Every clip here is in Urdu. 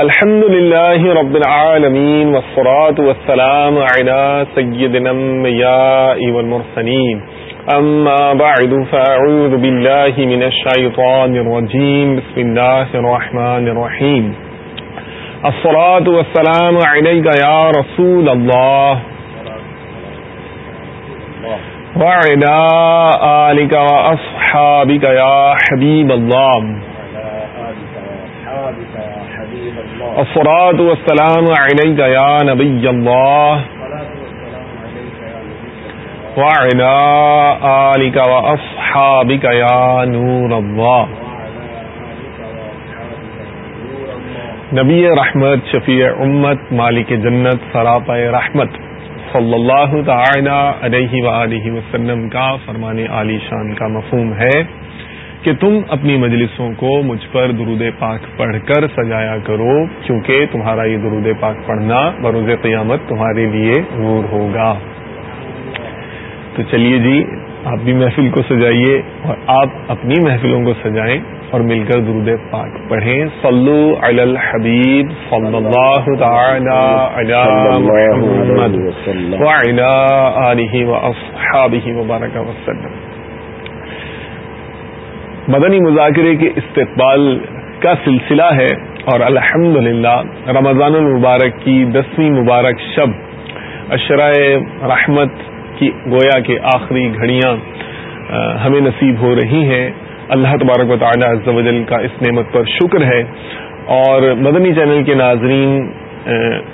الحمد لله رب العالمين والصلاة والسلام على سيدنا النبياء والمرسلين. أما بعد، فأعوذ بالله من الشيطان الرجيم. بسم الله الرحمن الرحيم. الصلاة والسلام عليك يا رسول الله. وعلى آلك وأصحابك يا حبيب الله. الصلاة والسلام عليك يا نبي الله. وعلى آلك وأصحابك يا نور الله. نبی رحمت، شفیع امت، مالک جنت، سراپا رحمت، صلی اللہ تعالی علیہ وآلہ وسلم کا فرمان عالی شان کا مفہوم ہے۔ کہ تم اپنی مجلسوں کو مجھ پر درود پاک پڑھ کر سجایا کرو، کیونکہ تمہارا یہ درود پاک پڑھنا بروز قیامت تمہارے لیے نور ہوگا۔ تو چلیے جی آپ بھی محفل کو سجائیے اور آپ اپنی محفلوں کو سجائیں اور مل کر درود پاک پڑھیں۔ صلو علی الحبیب صلی اللہ تعالی علی محمد وعلی آلہ واصحابہ وبارک وسلم۔ مدنی مذاکرے کے استقبال کا سلسلہ ہے اور الحمد رمضان المبارک کی دسویں مبارک شب، اشرائے رحمت کی گویا کے آخری گھڑیاں ہمیں نصیب ہو رہی ہیں۔ اللہ تبارک و تعالی عز و جل کا اس نعمت پر شکر ہے۔ اور مدنی چینل کے ناظرین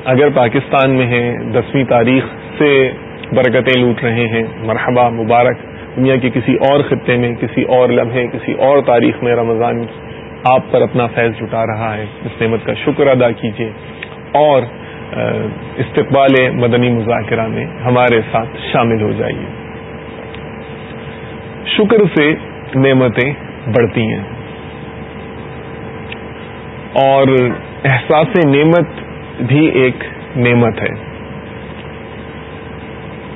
اگر پاکستان میں ہیں، دسویں تاریخ سے برکتیں لوٹ رہے ہیں۔ مرحبا، مبارک۔ دنیا کے کسی اور خطے میں، کسی اور لمحے، کسی اور تاریخ میں رمضان آپ پر اپنا فیض جٹا رہا ہے۔ اس نعمت کا شکر ادا کیجیے اور استقبال مدنی مذاکرہ میں ہمارے ساتھ شامل ہو جائیے۔ شکر سے نعمتیں بڑھتی ہیں۔ اور احساس نعمت بھی ایک نعمت ہے۔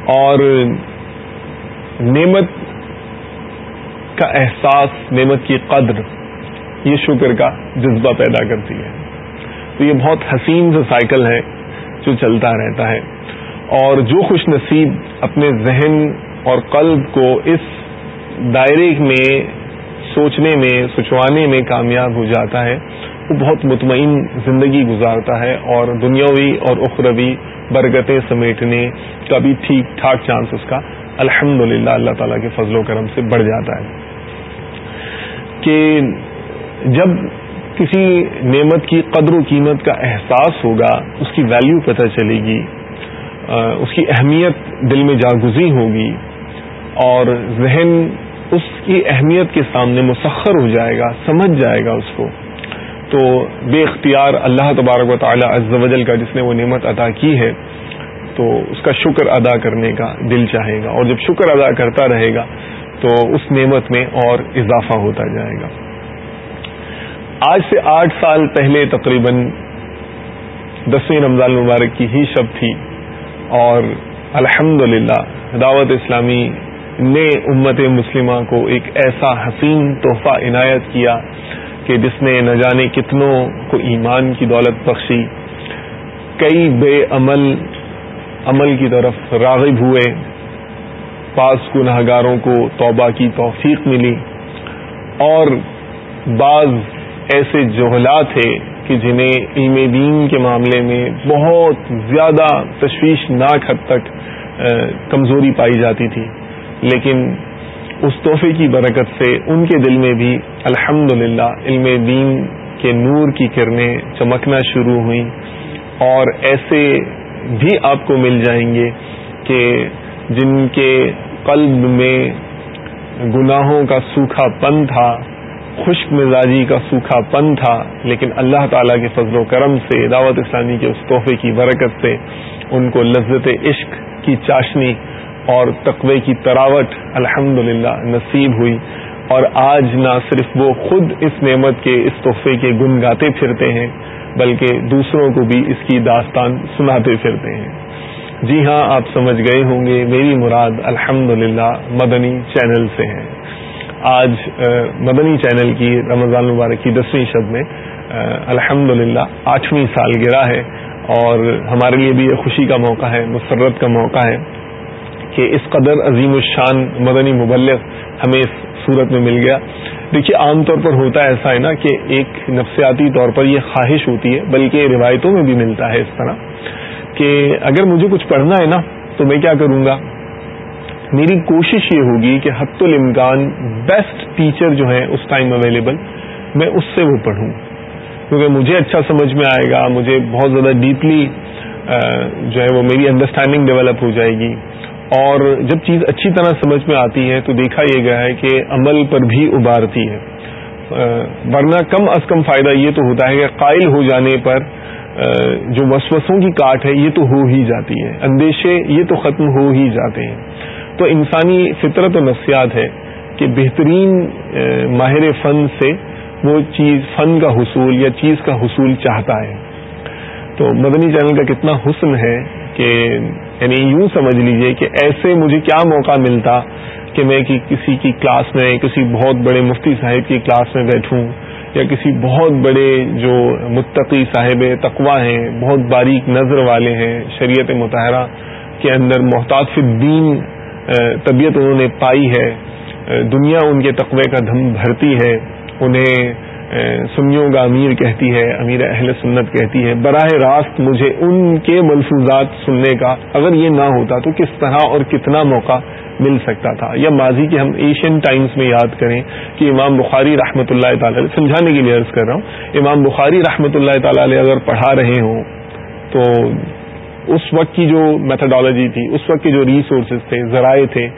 اور نعمت کا احساس، نعمت کی قدر، یہ شکر کا جذبہ پیدا کرتی ہے۔ تو یہ بہت حسین سے سائیکل ہے جو چلتا رہتا ہے۔ اور جو خوش نصیب اپنے ذہن اور قلب کو اس دائرے میں، سوچنے میں سچوانے میں کامیاب ہو جاتا ہے، وہ بہت مطمئن زندگی گزارتا ہے اور دنیاوی اور اخروی برکتیں سمیٹنے کا بھی ٹھیک ٹھاک چانس اس کا الحمد للہ اللہ تعالیٰ کے فضل و کرم سے بڑھ جاتا ہے کہ جب کسی نعمت کی قدر و قیمت کا احساس ہوگا، اس کی ویلیو پتہ چلے گی اس کی اہمیت دل میں جاگزی ہوگی اور ذہن اس کی اہمیت کے سامنے مسخر ہو جائے گا، سمجھ جائے گا اس کو۔ تو بے اختیار اللہ تبارک و تعالی عز و جل کا جس نے وہ نعمت عطا کی ہے تو اس کا شکر ادا کرنے کا دل چاہے گا اور جب شکر ادا کرتا رہے گا تو اس نعمت میں اور اضافہ ہوتا جائے گا۔ آج سے آٹھ سال پہلے تقریباً دسویں رمضان مبارک کی ہی شب تھی اور الحمد دعوت اسلامی نے امت مسلمہ کو ایک ایسا حسین تحفہ عنایت کیا کہ جس نے نہ جانے کتنوں کو ایمان کی دولت بخشی، کئی بے عمل عمل کی طرف راغب ہوئے۔ بعض گناہ گاروں کو توبہ کی توفیق ملی اور بعض ایسے جوہلا تھے کہ جنہیں علم دین کے معاملے میں بہت زیادہ تشویشناک حد تک کمزوری پائی جاتی تھی۔ لیکن اس تحفے کی برکت سے ان کے دل میں بھی الحمد علم دین کے نور کی کرنیں چمکنا شروع ہوئیں اور ایسے بھی آپ کو مل جائیں گے کہ جن کے قلب میں گناہوں کا سوکھا پن تھا، خشک مزاجی کا سوکھا پن تھا، لیکن اللہ تعالیٰ کے فضل و کرم سے، دعوت اسلامی کے اس تحفے کی برکت سے ان کو لذت عشق کی چاشنی اور تقوی کی تراوٹ الحمد نصیب ہوئی۔ اور آج نہ صرف وہ خود اس نعمت کے اس تحفے کے گن گاتے پھرتے ہیں، بلکہ دوسروں کو بھی اس کی داستان سناتے پھرتے ہیں۔ جی ہاں آپ سمجھ گئے ہوں گے، میری مراد الحمد مدنی چینل سے ہے آج مدنی چینل کی رمضان مبارک کی دسویں شب میں الحمد للہ آٹھویں سال گرا ہے۔ اور ہمارے لیے بھی یہ خوشی کا موقع ہے، مسرت کا موقع ہے۔ کہ اس قدر عظیم الشان مدنی مبلغ ہمیں اس صورت میں مل گیا۔ دیکھیے، عام طور پر ہوتا ہے ایسا ہے نا کہ ایک نفسیاتی طور پر یہ خواہش ہوتی ہے، بلکہ روایتوں میں بھی ملتا ہے اس طرح کہ اگر مجھے کچھ پڑھنا ہے نا، تو میں کیا کروں گا؟ میری کوشش یہ ہوگی کہ حت الامکان بیسٹ ٹیچر جو ہے اس ٹائم اویلیبل میں اس سے وہ پڑھوں۔ کیونکہ مجھے اچھا سمجھ میں آئے گا، مجھے بہت زیادہ ڈیپلی جو ہے وہ میری انڈرسٹینڈنگ ڈیولپ ہو جائے گی۔ اور جب چیز اچھی طرح سمجھ میں آتی ہے تو دیکھا یہ گیا ہے کہ عمل پر بھی ابارتی ہے۔ ورنہ کم از کم فائدہ یہ تو ہوتا ہے کہ قائل ہو جانے پر جو وسوسوں کی کاٹ ہے یہ تو ہو ہی جاتی ہے۔ اندیشے یہ تو ختم ہو ہی جاتے ہیں۔ تو انسانی فطرت و نفسیات ہے کہ بہترین ماہر فن سے وہ چیز، فن کا حصول یا چیز کا حصول چاہتا ہے۔ تو مدنی چینل کا کتنا حسن ہے کہ یعنی یوں سمجھ لیجیے کہ ایسے مجھے کیا موقع ملتا کہ میں کسی کی کلاس میں، کسی بہت بڑے مفتی صاحب کی کلاس میں بیٹھوں یا کسی بہت بڑے جو متقی صاحب تقوا ہیں، بہت باریک نظر والے ہیں شریعت متحرہ کے اندر محتاط الدین طبیعت انہوں نے پائی ہے۔ دنیا ان کے تقوی کا دھم بھرتی ہے۔ انہیں سنیوں کا امیر کہتی ہے، امیر اہل سنت کہتی ہے، براہ راست مجھے ان کے ملفوظات سننے کا اگر یہ نہ ہوتا تو کس طرح اور کتنا موقع مل سکتا تھا؟ یا ماضی کے ہم ایشین ٹائمز میں یاد کریں کہ امام بخاری رحمۃ اللہ تعالی سمجھانے کے لیے عرض کر رہا ہوں، امام بخاری رحمۃ اللہ تعالی علیہ اگر پڑھا رہے ہوں تو اس وقت کی جو میتھڈالوجی تھی، اس وقت کے جو ریسورسز تھے، ذرائع تھے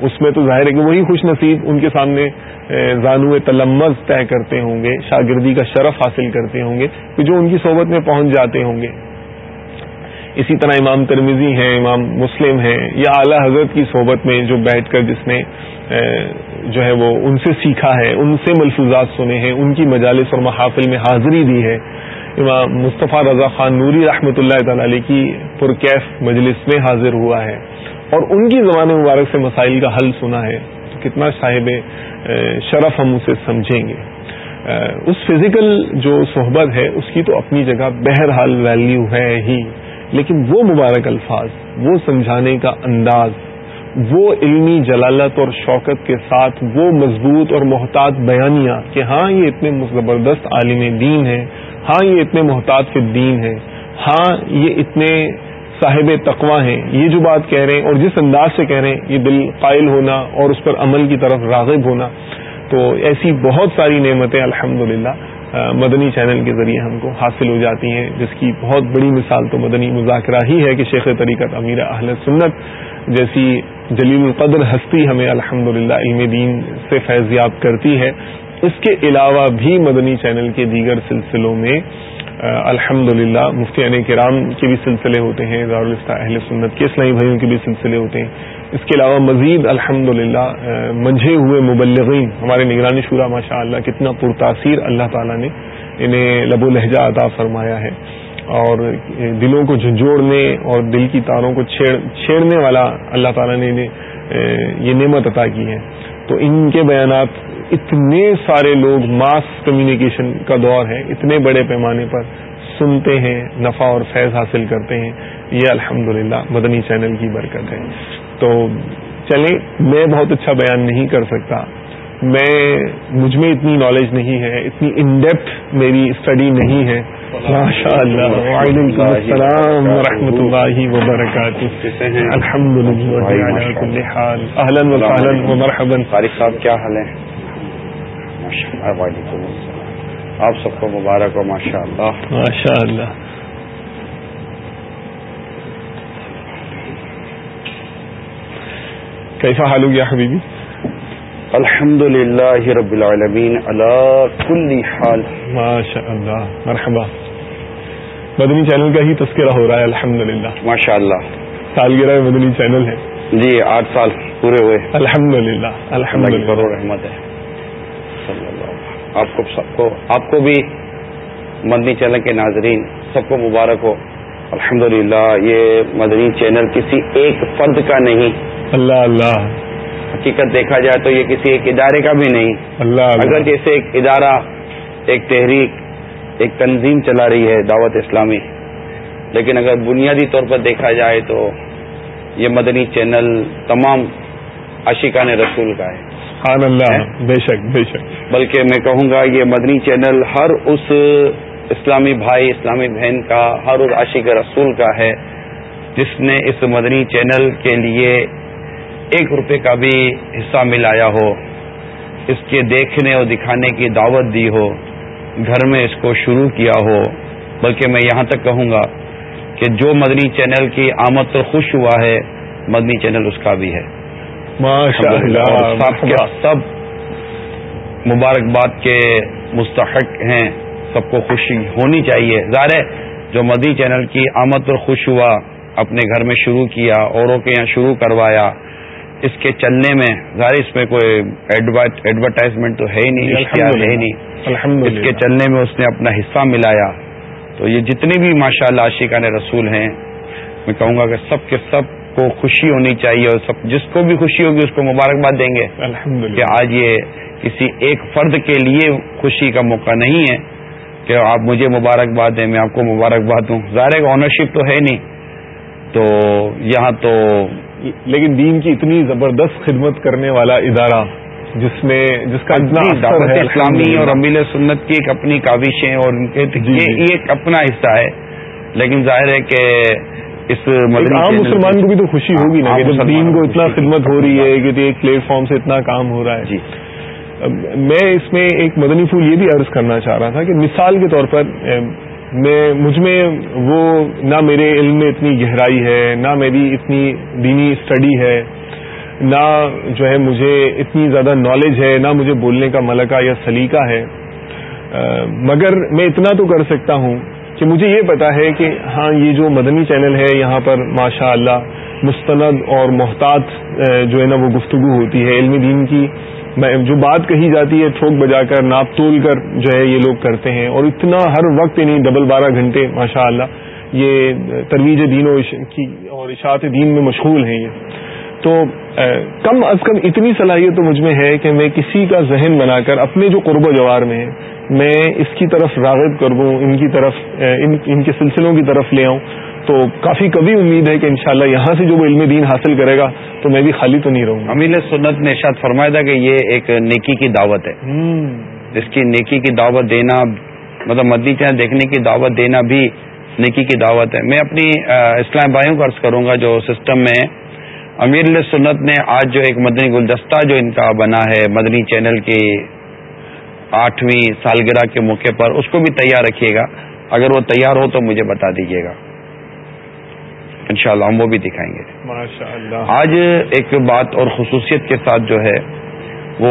اس میں تو ظاہر ہے کہ وہی خوش نصیب ان کے سامنے زانو تلمز طے کرتے ہوں گے، شاگردی کا شرف حاصل کرتے ہوں گے کہ جو ان کی صحبت میں پہنچ جاتے ہوں گے۔ اسی طرح امام ترمیزی ہیں، امام مسلم ہیں، یا اعلی حضرت کی صحبت میں جو بیٹھ کر جس نے جو ہے وہ ان سے سیکھا ہے، ان سے ملفوظات سنے ہیں، ان کی مجالس اور محافل میں حاضری دی ہے۔ امام مصطفیٰ رضا خان نوری رحمۃ اللہ تعالی کی پرکیف مجلس میں حاضر ہوا ہے۔ اور ان کی زبان مبارک سے مسائل کا حل سنا ہے۔ تو کتنا صاحب شرف ہم اسے سمجھیں گے۔ اس فزیکل جو صحبت ہے، اس کی تو اپنی جگہ بہرحال ویلیو ہے ہی۔ لیکن وہ مبارک الفاظ، وہ سمجھانے کا انداز، وہ علمی جلالت اور شوکت کے ساتھ وہ مضبوط اور محتاط بیانیاں کہ ہاں یہ اتنے زبردست عالم دین ہیں ہاں یہ اتنے محتاط فی دین ہیں ہاں یہ اتنے صاحب تقوا ہیں۔ یہ جو بات کہہ رہے ہیں اور جس انداز سے کہہ رہے ہیں، یہ دل قائل ہونا اور اس پر عمل کی طرف راغب ہونا، تو ایسی بہت ساری نعمتیں الحمد مدنی چینل کے ذریعے ہم کو حاصل ہو جاتی ہیں۔ جس کی بہت بڑی مثال تو مدنی مذاکرہ ہی ہے کہ شیخ طریقت امیر اہل سنت جیسی جلیل القدر ہستی ہمیں الحمد علم دین سے فیضیاب کرتی ہے۔ اس کے علاوہ بھی مدنی چینل کے دیگر سلسلوں میں الحمد للہ مفتی عن کرام کے بھی سلسلے ہوتے ہیں دارالفتہ اہل سنت کے اسلامی بھائیوں کے بھی سلسلے ہوتے ہیں۔ اس کے علاوہ مزید الحمد للہ منجھے ہوئے مبلغین، ہمارے نگرانی شورا ماشاء اللہ کتنا پرتاثیر اللہ تعالیٰ نے انہیں لب و لہجہ عطا فرمایا ہے۔ اور دلوں کو جھنجھوڑنے اور دل کی تاروں کو چھیڑنے والا اللہ تعالیٰ نے انہیں یہ نعمت عطا کی ہے۔ تو ان کے بیانات اتنے سارے لوگ ماس کمیونیکیشن کا دور ہے اتنے بڑے پیمانے پر سنتے ہیں، نفع اور فیض حاصل کرتے ہیں۔ یہ الحمد مدنی چینل کی برکت ہے۔ تو چلیں، میں بہت اچھا بیان نہیں کر سکتا۔ میں، مجھ میں اتنی نالج نہیں ہے، اتنی ان ڈیپتھ میری اسٹڈی نہیں ہے۔ ماشاء اللہ وعلیکم السلام و رحمۃ اللہ وبرکاتہ۔ الحمد للہ کیا حال وعلیکم السلام۔ آپ سب کو مبارک ہو ماشاء اللہ ماشاء اللہ کیسا حال ہو گیا حبیبی؟ الحمد للہ رب العالمین اللہ کل حال۔ ماشاء اللہ مرحبا۔ مدنی چینل کا ہی تذکرہ ہو رہا ہے الحمد للہ ماشاء اللہ سالگرہ مدنی چینل ہے۔ جی آٹھ سال پورے ہوئے۔ الحمد للہ الحمد للہ رحمت ہے۔ آپ کو سب کو آپ کو بھی مدنی چینل کے ناظرین سب کو مبارک ہو۔ الحمد یہ مدنی چینل کسی ایک فرد کا نہیں۔ اللہ اللہ۔ حقیقت دیکھا جائے تو یہ کسی ایک ادارے کا بھی نہیں۔ اللہ۔ اگر جیسے ایک ادارہ ایک تحریک ایک تنظیم چلا رہی ہے دعوت اسلامی لیکن اگر بنیادی طور پر دیکھا جائے تو یہ مدنی چینل تمام عاشقان رسول کا ہے۔ سبحان اللہ بے شک بے شک۔ بلکہ میں کہوں گا یہ مدنی چینل ہر اس اسلامی بھائی اسلامی بہن کا ہر اس عاشق رسول کا ہے جس نے اس مدنی چینل کے لیے ایک روپے کا بھی حصہ ملایا ہو اس کے دیکھنے اور دکھانے کی دعوت دی ہو گھر میں اس کو شروع کیا ہو۔ بلکہ میں یہاں تک کہوں گا کہ جو مدنی چینل کی آمد پر خوش ہوا ہے مدنی چینل اس کا بھی ہے۔ سب کے سب مبارکباد کے مستحق ہیں۔ سب کو خوشی ہونی چاہیے۔ ظاہر ہے جو مدی چینل کی آمد پر خوش ہوا اپنے گھر میں شروع کیا اوروں کے یہاں شروع کروایا اس کے چلنے میں ظاہر اس میں کوئی ایڈورٹائزمنٹ تو ہے ہی نہیں اشتہار ہے ہی نہیں۔ اس کے چلنے میں اس نے اپنا حصہ ملایا۔ تو یہ جتنے بھی ماشاء اللہ عاشقان رسول ہیں میں کہوں گا کہ سب کے سب کو خوشی ہونی چاہیے اور سب جس کو بھی خوشی ہوگی اس کو مبارکباد دیں گے کہ آج یہ کسی ایک فرد کے لیے خوشی کا موقع نہیں ہے کہ آپ مجھے مبارکباد دیں میں آپ کو مبارکباد دوں۔ ظاہر آنرشپ تو ہے نہیں۔ تو یہاں تو لیکن دین کی اتنی زبردست خدمت کرنے والا ادارہ جس میں جس کا جی، دعوت اسلامی اور امیل سنت کی ایک اپنی کاوشیں اور جی، جی۔ یہ ایک اپنا حصہ ہے۔ لیکن ظاہر ہے کہ اس عام مسلمان کو بھی تو خوشی ہوگی نا کہ دین کو اتنا خدمت ہو رہی ہے کہ ایک پلیٹ فارم سے اتنا کام ہو رہا ہے۔ جی۔ میں اس میں ایک مدنی پھول یہ بھی عرض کرنا چاہ رہا تھا کہ مثال کے طور پر میں مجھ میں وہ نہ میرے علم میں اتنی گہرائی ہے نہ میری اتنی دینی اسٹڈی ہے نہ جو ہے مجھے اتنی زیادہ نالج ہے نہ مجھے بولنے کا ملکہ یا سلیقہ ہے۔ مگر میں اتنا تو کر سکتا ہوں کہ مجھے یہ پتا ہے کہ ہاں یہ جو مدنی چینل ہے، یہاں پر ماشاء اللہ مستند اور محتاط جو ہے نا، وہ گفتگو ہوتی ہے علم دین کی۔ جو بات کہی جاتی ہے تھوک بجا کر، ناپ تول کر جو ہے یہ لوگ کرتے ہیں۔ اور اتنا ہر وقت یعنی ڈبل بارہ گھنٹے ماشاء اللہ یہ ترویج دین اور اشاعت دین میں مشغول ہیں یہ۔ تو کم از کم اتنی صلاحیت تو مجھ میں ہے کہ میں کسی کا ذہن بنا کر اپنے جو قرب و جوار میں ہے میں اس کی طرف راغب کر دوں ان کی طرف ان ان کے سلسلوں کی طرف لے آؤں تو کافی کبھی امید ہے کہ انشاءاللہ یہاں سے جو وہ علم دین حاصل کرے گا تو میں بھی خالی تو نہیں رہوں گا۔ امیل سنت نے ارشاد فرمایا تھا کہ یہ ایک نیکی کی دعوت ہے۔ اس کی نیکی کی دعوت دینا مطلب مدنی چینل دیکھنے کی دعوت دینا بھی نیکی کی دعوت ہے۔ میں اپنی اسلام بھائیوں کو عرض کروں گا جو سسٹم میں امیر سنت نے آج جو ایک مدنی گلدستہ جو ان کا بنا ہے مدنی چینل کی آٹھویں سالگرہ کے موقع پر اس کو بھی تیار رکھیے گا۔ اگر وہ تیار ہو تو مجھے بتا دیجیے گا۔ انشاءاللہ ہم وہ بھی دکھائیں گے۔ آج ایک بات اور خصوصیت کے ساتھ جو ہے وہ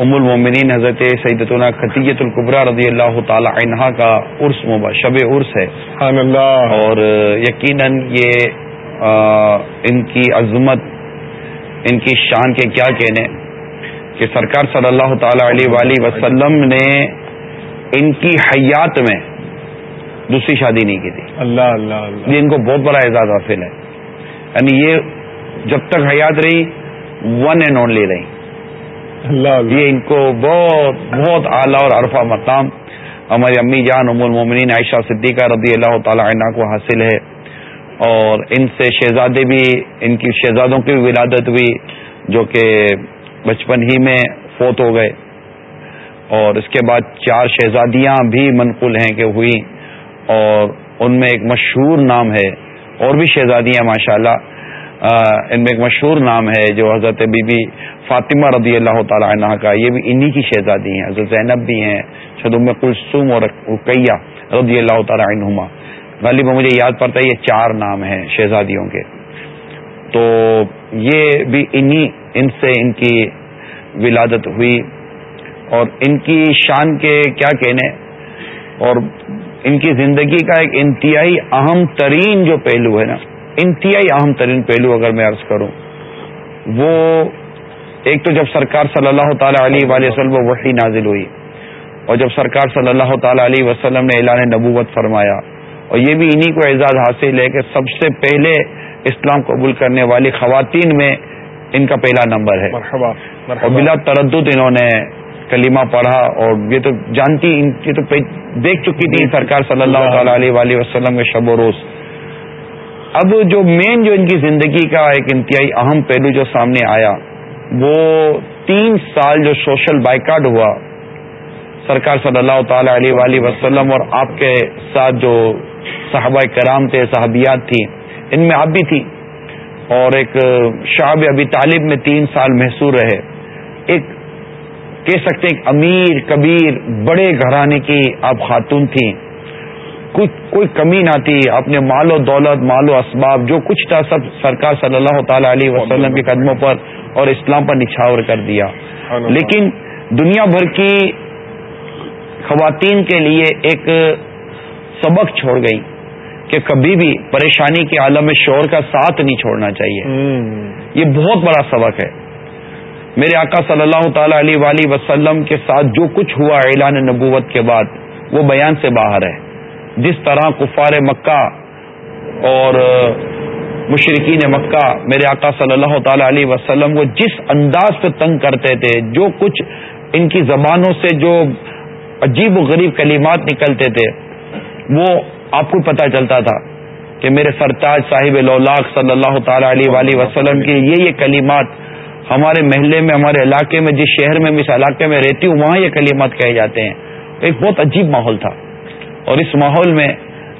ام المومنین حضرت سیدتنا خطیت القبرہ رضی اللہ تعالی عنہا کا عرس شب عرس ہے۔ اور یقیناً یہ ان کی عظمت ان کی شان کے کیا کہنے؟ کہ سرکار صلی اللہ تعالی علیہ وسلم نے ان کی حیات میں دوسری شادی نہیں کی تھی۔ اللہ اللہ یہ ان کو بہت بڑا اعزاز حاصل ہے۔ یعنی یہ جب تک حیات رہی ون اینڈ اونلی رہی۔ اللہ۔ یہ ان کو بہت بہت اعلیٰ اور عرفہ مقام ہماری امی جان ام المومنین عائشہ صدیقہ رضی اللہ تعالی عنہ کو حاصل ہے۔ اور ان سے شہزادے بھی، ان کی شہزادوں کی بھی ولادت ہوئی، جو کہ بچپن ہی میں فوت ہو گئے۔ اور اس کے بعد چار شہزادیاں بھی منقول ہیں کہ ہوئی اور ان میں ایک مشہور نام ہے، اور بھی شہزادیاں ماشاء اللہ ان میں ایک مشہور نام ہے جو حضرت بی بی فاطمہ رضی اللہ تعالی عنہ کا۔ یہ بھی انہی کی شہزادی ہیں، حضرت زینب بھی ہیں شدم کلثوم اور رقیہ رضی اللہ تعالی عنہما۔ غالب، مجھے یاد پڑتا ہے یہ چار نام ہیں شہزادیوں کے۔ تو یہ بھی انہی، ان سے ان کی ولادت ہوئی اور ان کی شان کے کیا کہنے، اور ان کی زندگی کا ایک انتہائی اہم ترین جو پہلو ہے نا، انتہائی اہم ترین پہلو اگر میں عرض کروں، وہ ایک تو جب سرکار صلی اللہ تعالی علیہ وآلہ وسلم وحی نازل ہوئی اور جب سرکار صلی اللہ تعالی علیہ وسلم نے اعلان نبوت فرمایا اور یہ بھی انہی کو اعزاز حاصل ہے کہ سب سے پہلے اسلام قبول کرنے والی خواتین میں ان کا پہلا نمبر ہے۔ مرحبا مرحبا۔ اور بلا تردد انہوں نے کلمہ پڑھا اور یہ تو جانتی یہ تو دیکھ چکی تھی سرکار صلی اللہ تعالی علیہ وآلہ وسلم کے شب و روز۔ اب جو مین جو ان کی زندگی کا ایک انتہائی اہم پہلو جو سامنے آیا وہ تین سال جو سوشل بائیکاٹ ہوا سرکار صلی اللہ تعالی علیہ وآلہ وسلم اور آپ کے ساتھ جو صحابہ کرام تھے صحابیات تھیں ان میں آپ بھی تھی۔ اور ایک شعب ابی طالب میں تین سال محسور رہے۔ ایک کہہ سکتے ہیں امیر کبیر بڑے گھرانے کی آپ خاتون تھیں۔ کوئی کمی نہ تھی۔ اپنے مال و دولت مال و اسباب جو کچھ تھا سب سرکار صلی اللہ تعالی علیہ وسلم کے قدموں پر اور اسلام پر نچھاور کر دیا۔ لیکن دنیا بھر کی خواتین کے لیے ایک سبق چھوڑ گئی کہ کبھی بھی پریشانی کے عالم میں شور کا ساتھ نہیں چھوڑنا چاہیے۔ یہ بہت بڑا سبق ہے۔ میرے آقا صلی اللہ تعالی علیہ وآلہ وسلم کے ساتھ جو کچھ ہوا اعلان نبوت کے بعد وہ بیان سے باہر ہے۔ جس طرح کفار مکہ اور مشرقین مکہ میرے آقا صلی اللہ تعالی علیہ وسلم کو جس انداز پہ تنگ کرتے تھے جو کچھ ان کی زبانوں سے جو عجیب و غریب کلمات نکلتے تھے وہ آپ کو پتہ چلتا تھا کہ میرے سرتاج صاحب لولاک صلی اللہ تعالی علیہ وآلہ وسلم کی یہ یہ کلمات ہمارے محلے میں، ہمارے علاقے میں، جس شہر میں اس علاقے میں رہتی ہوں، وہاں یہ کلمات کہے جاتے ہیں۔ ایک بہت عجیب ماحول تھا۔ اور اس ماحول میں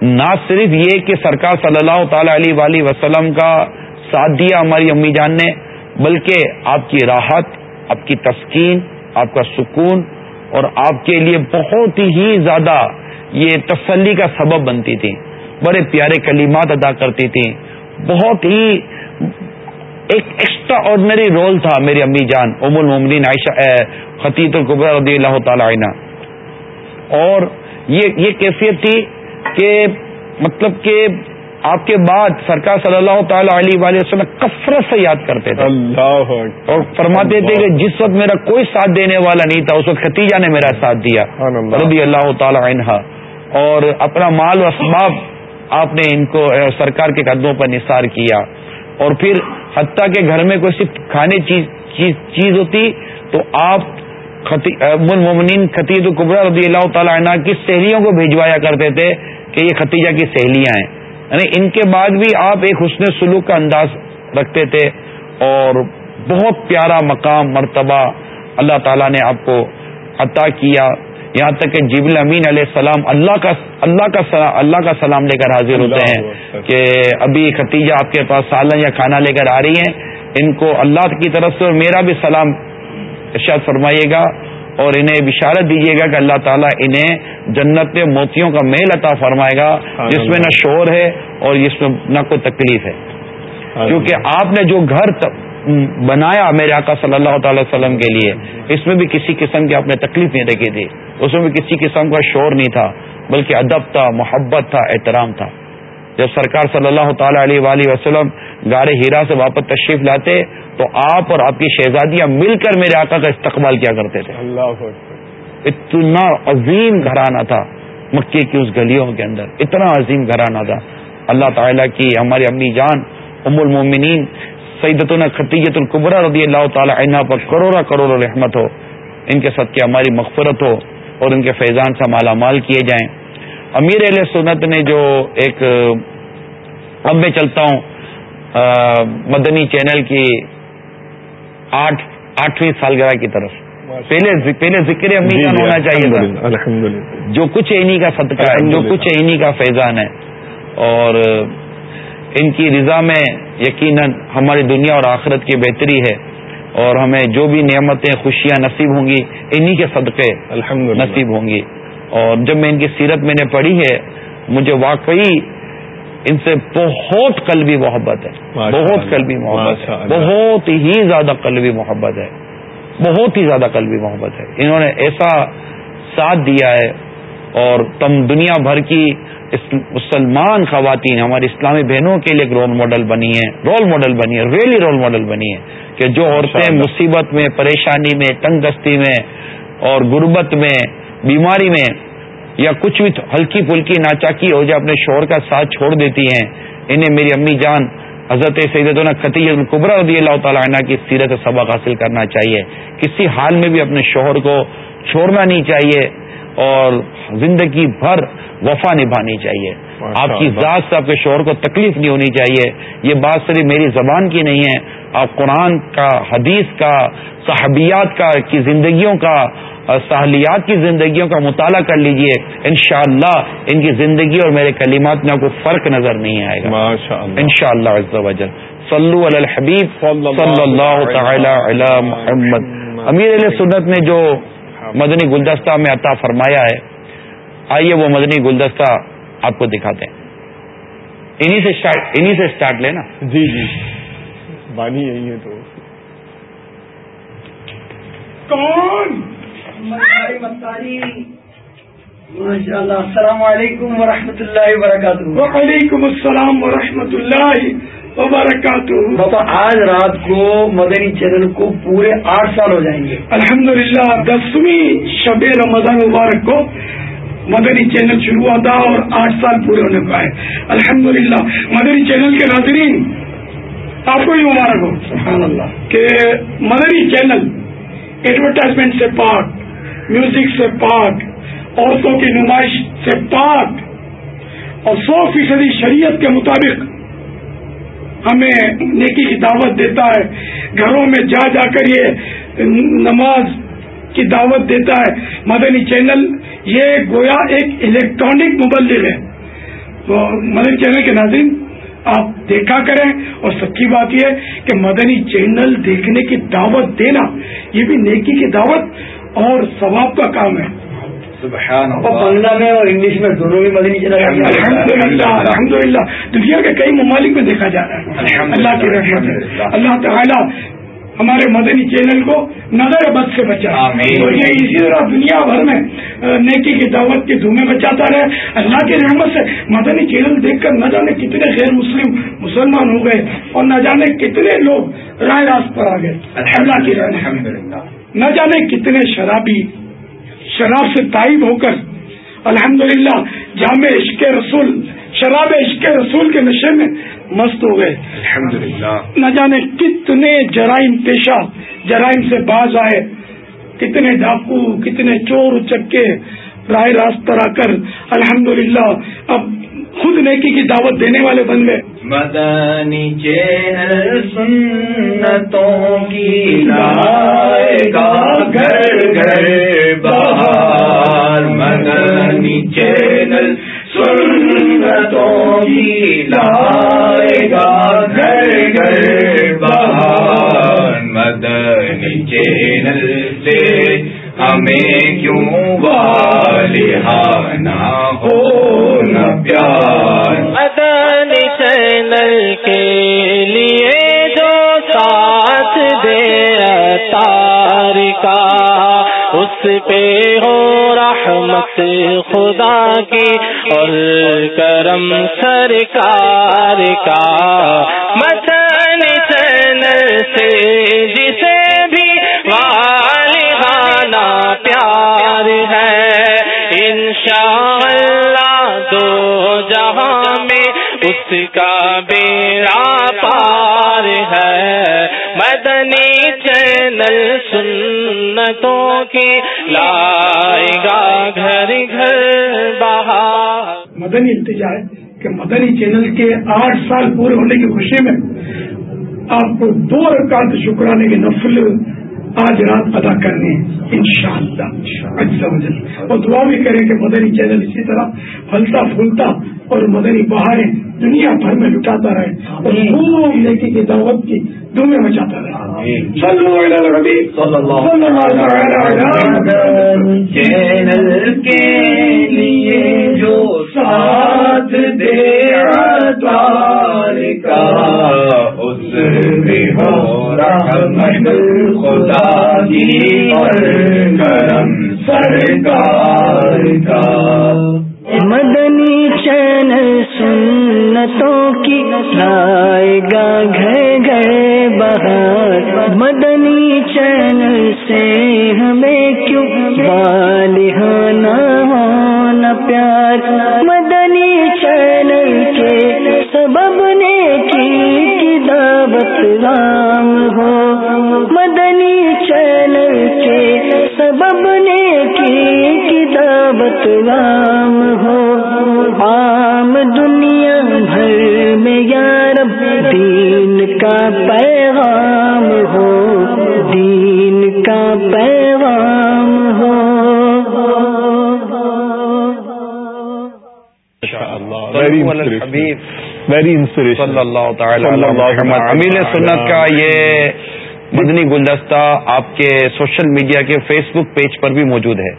نہ صرف یہ کہ سرکار صلی اللہ تعالی علیہ وآلہ وسلم کا ساتھ دیا ہماری امی جان نے، بلکہ آپ کی راحت، آپ کی تسکین، آپ کا سکون اور آپ کے لیے بہت ہی زیادہ یہ تسلی کا سبب بنتی تھی۔ بڑے پیارے کلمات ادا کرتی تھی۔ بہت ہی ایک ایکسٹرا آرڈنری رول تھا میری امی جان ام المومنین عائشہ خطیط القبر رضی اللہ تعالی عنہ۔ اور یہ یہ کیفیت تھی کہ مطلب کہ آپ کے بعد سرکار صلی اللہ تعالی علیہ وآلہ وسلم کثرت سے یاد کرتے تھے۔ اللہ اور فرماتے تھے کہ جس وقت میرا کوئی ساتھ دینے والا نہیں تھا اس وقت ختیجہ نے میرا ساتھ دیا۔ رضی اللہ تعالی عنہ۔ اور اپنا مال و اسباب آپ نے ان کو سرکار کے قدموں پر نثار کیا۔ اور پھر حتیٰ کے گھر میں کوئی صرف کھانے چیز چیز, چیز ہوتی تو آپ مومنین خطیط القبرا رضی اللہ تعالی عنہ کی سہیلیوں کو بھیجوایا کرتے تھے کہ یہ ختیجہ کی سہیلیاں ہیں۔ یعنی ان کے بعد بھی آپ ایک حسن سلوک کا انداز رکھتے تھے اور بہت پیارا مقام مرتبہ اللہ تعالیٰ نے آپ کو عطا کیا۔ یہاں تک کہ جیب امین علیہ السلام اللہ کا اللہ کا سلام اللہ کا سلام لے کر حاضر ہوتے ہیں کہ ابھی ختیجہ آپ کے پاس سالن یا کھانا لے کر آ رہی ہیں ان کو اللہ کی طرف سے اور میرا بھی سلام ارشاد فرمائیے گا اور انہیں بشارت دیجیے گا کہ اللہ تعالیٰ انہیں جنت میں موتیوں کا میل عطا فرمائے گا جس میں نہ شور ہے اور جس میں نہ کوئی تکلیف ہے۔ کیونکہ آپ نے جو گھر بنایا میرے آقا صلی اللہ تعالی وسلم کے لیے اس میں بھی کسی قسم کی آپ نے تکلیف نہیں رکھی تھی اس میں بھی کسی قسم کا شور نہیں تھا بلکہ ادب تھا محبت تھا احترام تھا۔ جب سرکار صلی اللہ تعالی علیہ وآلہ وسلم گارے ہیرا سے واپس تشریف لاتے تو آپ اور آپ کی شہزادیاں مل کر میرے آقا کا استقبال کیا کرتے تھے۔ اللہ اتنا عظیم گھرانہ تھا مکے کی اس گلیوں کے اندر اتنا عظیم گھرانہ تھا۔ اللہ تعالیٰ کی ہماری امی جان ام المومنین سیدت خطیت القبرہ رضی اللہ تعالی عنہ پر کروڑا کروڑ رحمت ہو۔ ان کے ساتھ ہماری مغفرت ہو اور ان کے فیضان سے مالا مال کیے جائیں۔ امیر علیہ سنت نے جو ایک اب میں چلتا ہوں مدنی چینل کی آٹھ آٹھویں سالگرہ کی طرف۔ پہلے پہلے ذکر امی جان ہونا چاہیے تھا۔ جو کچھ انہی کا صدقہ ہے جو کچھ انہی کا فیضان ہے۔ اور ان کی رضا میں یقیناً ہماری دنیا اور آخرت کی بہتری ہے اور ہمیں جو بھی نعمتیں خوشیاں نصیب ہوں گی انہی کے صدقے نصیب ہوں گی۔ اور جب میں ان کی سیرت میں نے پڑھی ہے مجھے واقعی ان سے بہت قلبی محبت ہے۔ بہت قلبی محبت ہے۔ بہت ہی زیادہ قلبی محبت ہے۔ بہت ہی زیادہ قلبی محبت ہے۔ انہوں نے ایسا ساتھ دیا ہے اور تم دنیا بھر کی مسلمان خواتین ہماری اسلامی بہنوں کے لیے ایک رول ماڈل بنی ہے رول ماڈل بنی ہے ریلی رول ماڈل بنی ہے کہ جو عورتیں مصیبت میں پریشانی میں تنگ دستی میں اور غربت میں بیماری میں یا کچھ بھی ہلکی پھلکی ناچاکی ہو جائے اپنے شوہر کا ساتھ چھوڑ دیتی ہیں۔ انہیں میری امی جان حضرت سید خطی القبرا رضی اللہ تعالیٰ عنہ کی سیرت سبق حاصل کرنا چاہیے۔ کسی حال میں بھی اپنے شوہر کو چھوڑنا نہیں چاہیے۔ اور زندگی بھر وفا نبھانی چاہیے۔ آپ کی ذات سے آپ کے شوہر کو تکلیف نہیں ہونی چاہیے۔ یہ بات صرف میری زبان کی نہیں ہے آپ قرآن کا حدیث کا صحابیات کا کی زندگیوں کا سہلیات کی زندگیوں کا مطالعہ کر لیجیے۔ انشاءاللہ ان کی زندگی اور میرے کلمات میں آپ کو فرق نظر نہیں آئے گا۔ ان شاء اللہ صلو علی الحبیب۔ صلی اللہ تعالی علی محمد۔ امیر علیہ سنت نے جو مدنی گلدستہ میں عطا فرمایا ہے۔ آئیے وہ مدنی گلدستہ آپ کو دکھاتے ہیں۔ انہی سے انہی سے اسٹارٹ لینا۔ جی جی۔ بانی یہی ہے تو۔ کون؟ ماشاء اللہ السلام علیکم ورحمۃ اللہ وبرکاتہ۔ وعلیکم السلام ورحمۃ اللہ وبرکاتہ۔ بابا آج رات کو مدنی چینل کو پورے آٹھ سال ہو جائیں گے۔ الحمدللہ دسویں شب رمضان مبارک کو مدنی چینل شروع ہوا تھا اور آٹھ سال پورے ہونے پائے الحمدللہ مدنی چینل کے ناظرین آپ کو ہی مبارک ہو۔ سبحان اللہ کہ مدنی چینل ایڈورٹائزمنٹ سے پاک میوزک سے پاک عورتوں کی نمائش سے پاک اور سو فیصدی شریعت کے مطابق ہمیں نیکی کی دعوت دیتا ہے۔ گھروں میں جا جا کر یہ نماز کی دعوت دیتا ہے۔ مدنی چینل، یہ گویا ایک الیکٹرانک مبلغ ہے۔ تو مدنی چینل کے ناظرین، آپ دیکھا کریں۔ اور سب کی بات یہ ہے کہ مدنی چینل دیکھنے کی دعوت دینا، یہ بھی نیکی کی دعوت اور ثواب کا کام ہے۔ بنگلہ میں اور انگلش میں دونوں بھی مدنی چینل الحمد للہ دنیا کے کئی ممالک میں دیکھا جا رہا ہے۔ اللہ کی رحمت اللہ تعالیٰ ہمارے مدنی چینل کو نظر بد سے بچا۔ اور یہ اسی طرح دنیا بھر میں نیکی کی دعوت کی دھومیں بچاتا رہے۔ اللہ کی رحمت سے مدنی چینل دیکھ کر نہ جانے کتنے غیر مسلم مسلمان ہو گئے اور نہ جانے کتنے لوگ رائے راست پر آ گئے۔ اللہ کی رحمت نہ جانے کتنے شرابی شراب سے تائب ہو کر الحمدللہ جامع عشق رسول شراب عشق رسول کے نشے میں مست ہو گئے۔ الحمدللہ۔ نہ جانے کتنے جرائم پیشہ جرائم سے باز آئے کتنے ڈاکو کتنے چور چکے رائے راست پر آ کر الحمدللہ اب خود نیکی کی دعوت دینے والے بن گئے۔ مدنی چینل سنتوں کی لائے گا گھر گھر بہار۔ مدنی چینل سنتوں کی لائے گا گھر گھر بہار۔ مدنی چینل سے ہمیں کیوں والہانا ہو نہ پیار۔ اس پہ ہو رحمت خدا کی اور کرم سرکار کی لائے گا گھر گھر بہار۔ مدنی التجا ہے کہ مدنی چینل کے آٹھ سال پورے ہونے کی خوشی میں آپ کو دو رکعت شکرانے کے نفل آج رات ادا کرنے ان شاء اللہ اور دعا بھی کریں کہ مدنی چینل اسی طرح پھلتا پھولتا اور مدنی بہاریں دنیا بھر میں لٹاتا رہے۔ اور خوب نیکی کی دعوت کی دنیا مچاتا رہے۔ چینل کے لیے جو ساتھ دے دوار کا اس میں ہو رحمت خدا کی اور کرم سرکار کا۔ مدنی چینل سنتوں کی لائے گا۔ ویری انسپریشن اللہ تعالی امیر سنت کا یہ مدنی گلدستہ آپ کے سوشل میڈیا کے فیس بک پیج پر بھی موجود ہے۔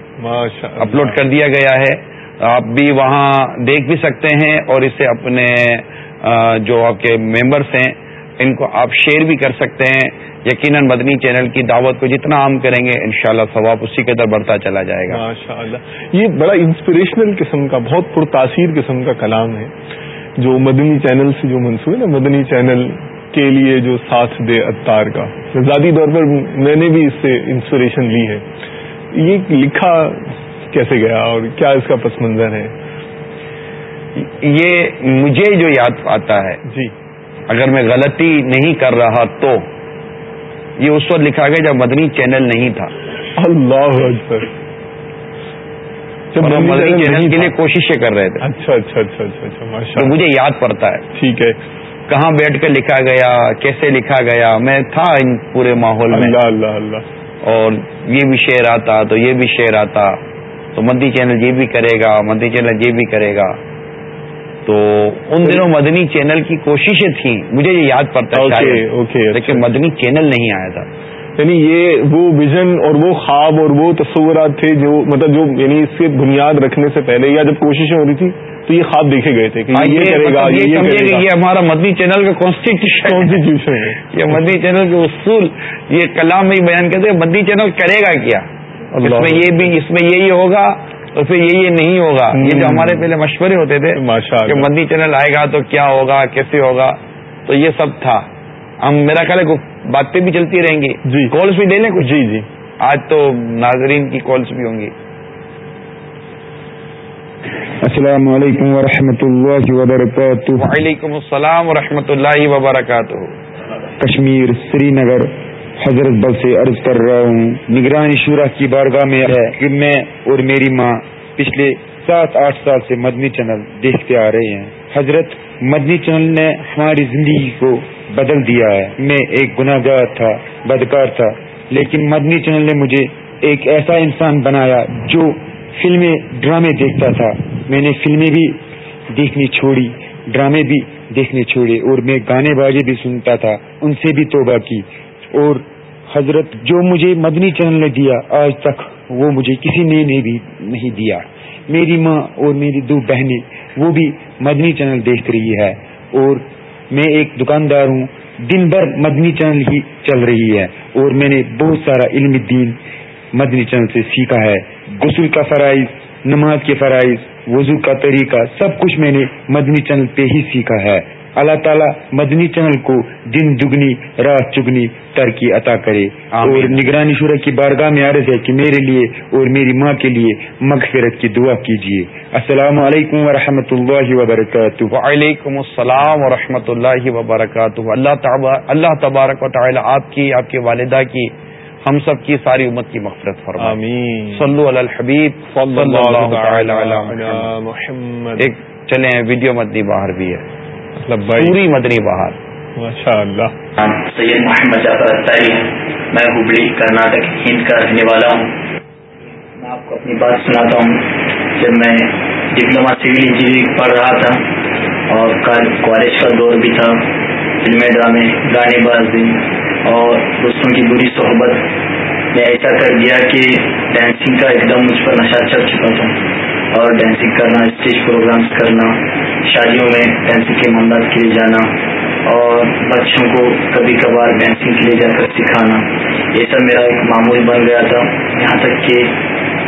اپلوڈ کر دیا گیا ہے۔ آپ بھی وہاں دیکھ بھی سکتے ہیں اور اسے اپنے جو آپ کے ممبرس ہیں ان کو آپ شیئر بھی کر سکتے ہیں یقیناً مدنی چینل کی دعوت کو جتنا عام کریں گے انشاءاللہ شاء ثواب اسی کے در بڑھتا چلا جائے گا۔ اللہ یہ بڑا انسپریشنل قسم کا بہت پرتاثیر قسم کا کلام ہے۔ جو مدنی چینل سے جو منصوبہ نا مدنی چینل کے لیے جو ساتھ دے اتار کا۔ ذاتی طور پر میں نے بھی اس سے انسپریشن لی ہے۔ یہ لکھا کیسے گیا اور کیا اس کا پس منظر ہے؟ یہ مجھے جو یاد آتا ہے جی۔ اگر میں غلطی نہیں کر رہا تو۔ یہ اس وقت لکھا گیا جب مدنی چینل نہیں تھا۔ اللہ مدنی چینل کے لیے کوششیں کر رہے تھے۔ اچھا اچھا اچھا اچھا اچھا مجھے یاد پڑتا ہے۔ ٹھیک ہے۔ کہاں بیٹھ کر لکھا گیا کیسے لکھا گیا میں تھا ان پورے ماحول میں۔ اللہ اللہ اللہ۔ اور یہ بھی شعر آتا تو یہ بھی شعر آتا۔ تو مدنی چینل یہ بھی کرے گا مدنی چینل یہ بھی کرے گا۔ تو ان دنوں مدنی چینل کی کوششیں تھیں۔ مجھے یہ یاد پڑتا ہے۔ لیکن مدنی چینل نہیں آیا تھا۔ یعنی یہ وہ ویژن اور وہ خواب اور وہ تصورات تھے جو مطلب جو یعنی اس سے بنیاد رکھنے سے پہلے یا جب کوششیں ہو رہی تھی تو یہ خواب دیکھے گئے تھے کہ یہ کرے گا مطلب یہ ہمارا مدنی چینل کا کانسٹیٹیوشن ہے۔ یہ مدنی چینل کے اصول یہ کلام میں بیان کرتے ہیں مدنی چینل کرے گا کیا؟ اس میں یہ بھی اس میں یہی ہوگا۔ تو پھر یہ یہ نہیں ہوگا. یہ جو ہمارے پہلے مشورے ہوتے تھے کہ مدنی چینل آئے گا تو کیا ہوگا کیسے ہوگا؟ تو یہ سب تھا. ہم میرا خیال ہے باتیں بھی چلتی رہیں گی. جی. کالس بھی لے لیں کچھ؟ جی جی. آج تو ناظرین کی کالس بھی ہوں گی. السلام علیکم ورحمۃ اللہ وبرکاتہ. وعلیکم السلام ورحمۃ اللہ وبرکاتہ. کشمیر سری نگر حضرت بل سے عرض کر رہا ہوں، نگرانی شورا کی بارگاہ میں ہے کہ میں اور میری ماں پچھلے سات آٹھ سال سے مدنی چینل دیکھتے آ رہے ہیں۔ حضرت مدنی چینل نے ہماری زندگی کو بدل دیا ہے۔ میں ایک گناہ گار تھا، بدکار تھا، لیکن مدنی چینل نے مجھے ایک ایسا انسان بنایا جو فلمیں، ڈرامے دیکھتا تھا۔ میں نے فلمیں بھی دیکھنی چھوڑی، ڈرامے بھی دیکھنے چھوڑے اور میں گانے بازے بھی سنتا تھا۔ ان سے بھی توبہ کی۔ اور حضرت جو مجھے مدنی چینل نے دیا آج تک، وہ مجھے کسی نے بھی نہیں دیا۔ میری ماں اور میری دو بہنیں، وہ بھی مدنی چینل دیکھ رہی ہے۔ اور میں ایک دکاندار ہوں، دن بھر مدنی چینل ہی چل رہی ہے۔ اور میں نے بہت سارا علم دین مدنی چینل سے سیکھا ہے۔ غسل کا فرائض، نماز کے فرائض وضو کا طریقہ سب کچھ میں نے مدنی چینل پہ ہی سیکھا ہے۔ اللہ تعالیٰ مدنی چینل کو دن دگنی رات چگنی ترقی عطا کرے۔ اور نگرانی شورا کی بارگاہ میں عرض ہے کہ میرے لیے اور میری ماں کے لیے مغفرت کی دعا کیجیے۔ السلام علیکم و اللہ وبرکاتہ۔ وعلیکم السلام و اللہ وبرکاتہ۔ اللہ اللہ تبارک و تعالی آپ کی آپ کے والدہ کی ہم سب کی ساری امت کی مغفرت صلو علی الحبیب صلی اللہ علی محمد۔ ایک چلیں ویڈیو مدنی باہر بھی ہے۔ پوری مدنی بہار ماشاء اللہ سید محمد جعفر اختاری میں ہبلی کرناٹک ہند کا رہنے والا ہوں۔ میں آپ کو اپنی بات سناتا ہوں۔ جب میں ڈپلوما سول انجینئرنگ پڑھ رہا تھا اور کالج کا دور بھی تھا۔ فلمیں ڈرامے گانے بازی۔ اور دوستوں کی بری صحبت میں ایسا کر دیا کہ ڈانسنگ کا ایک دم مجھ پر نشہ چڑھ چکا تھا اور ڈانسنگ کرنا اسٹیج پروگرامس کرنا، شادیوں میں ڈانسنگ کے معاملات کے لیے جانا اور بچوں کو کبھی کبھار ڈانسنگ کے لیے جا کر سکھانا۔ یہ سب میرا ایک معمول بن گیا تھا۔ یہاں تک کہ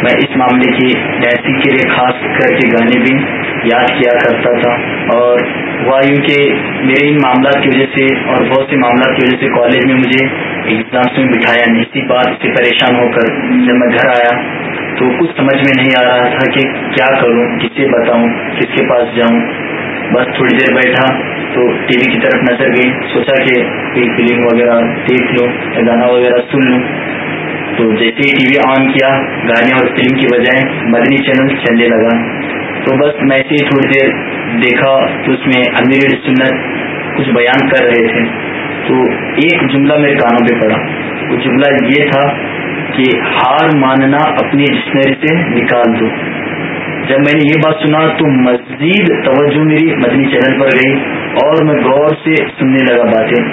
میں اس معاملے کی ڈانسنگ کے لیے خاص کر کے گانے بھی یاد کیا کرتا تھا اور وہ یوں کہ میرے ان معاملات کی وجہ سے اور بہت سے معاملات کی وجہ سے کالج میں مجھے ایگزامس میں بٹھایا نہیں۔ اسی بات سے پریشان ہو کر جب میں گھر آیا تو کچھ سمجھ میں نہیں آ رہا تھا کہ کیا کروں، کسے بتاؤں، کس کے پاس جاؤں۔ بس تھوڑی دیر بیٹھا تو ٹی وی کی طرف نظر گئی۔ سوچا کہ کوئی فلم وغیرہ دیکھ لوں یا گانا وغیرہ سن لوں۔ تو جیسے ہی ٹی وی آن کیا، گانے اور فلم کی بجائے مدنی چینل چلنے لگا۔ تو بس میں سے تھوڑی دیر دیکھا تو اس میں امیر سنت کچھ بیان کر رہے تھے۔ تو ایک جملہ میرے کانوں پہ پڑا۔ وہ جملہ یہ تھا کہ ہار ماننا اپنی ڈکشنری سے نکال دو۔ جب میں نے یہ بات سنا تو مزید توجہ میری مدنی چینل پر گئی اور میں غور سے سننے لگا باتیں۔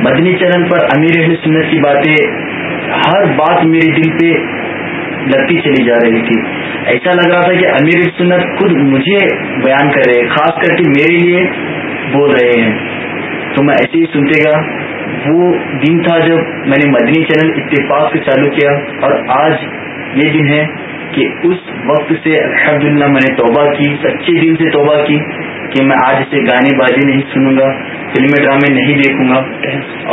مدنی چینل پر امیر سنت کی باتیں، ہر بات میرے دل پہ لگتی چلی جا رہی تھی۔ ایسا لگ رہا تھا کہ امیر سنت خود مجھے بیان کر رہے خاص کر کے میرے لیے بول رہے ہیں۔ تو میں ایسے ہی سنتے گا وہ دن تھا جب میں نے مدنی چینل اتفاق سے چالو کیا اور آج یہ دن ہے کہ اس وقت سے الحمدللہ میں نے توبہ کی، سچے دل سے توبہ کی کہ میں آج سے گانے بازی نہیں سنوں گا فلم ڈرامے نہیں دیکھوں گا۔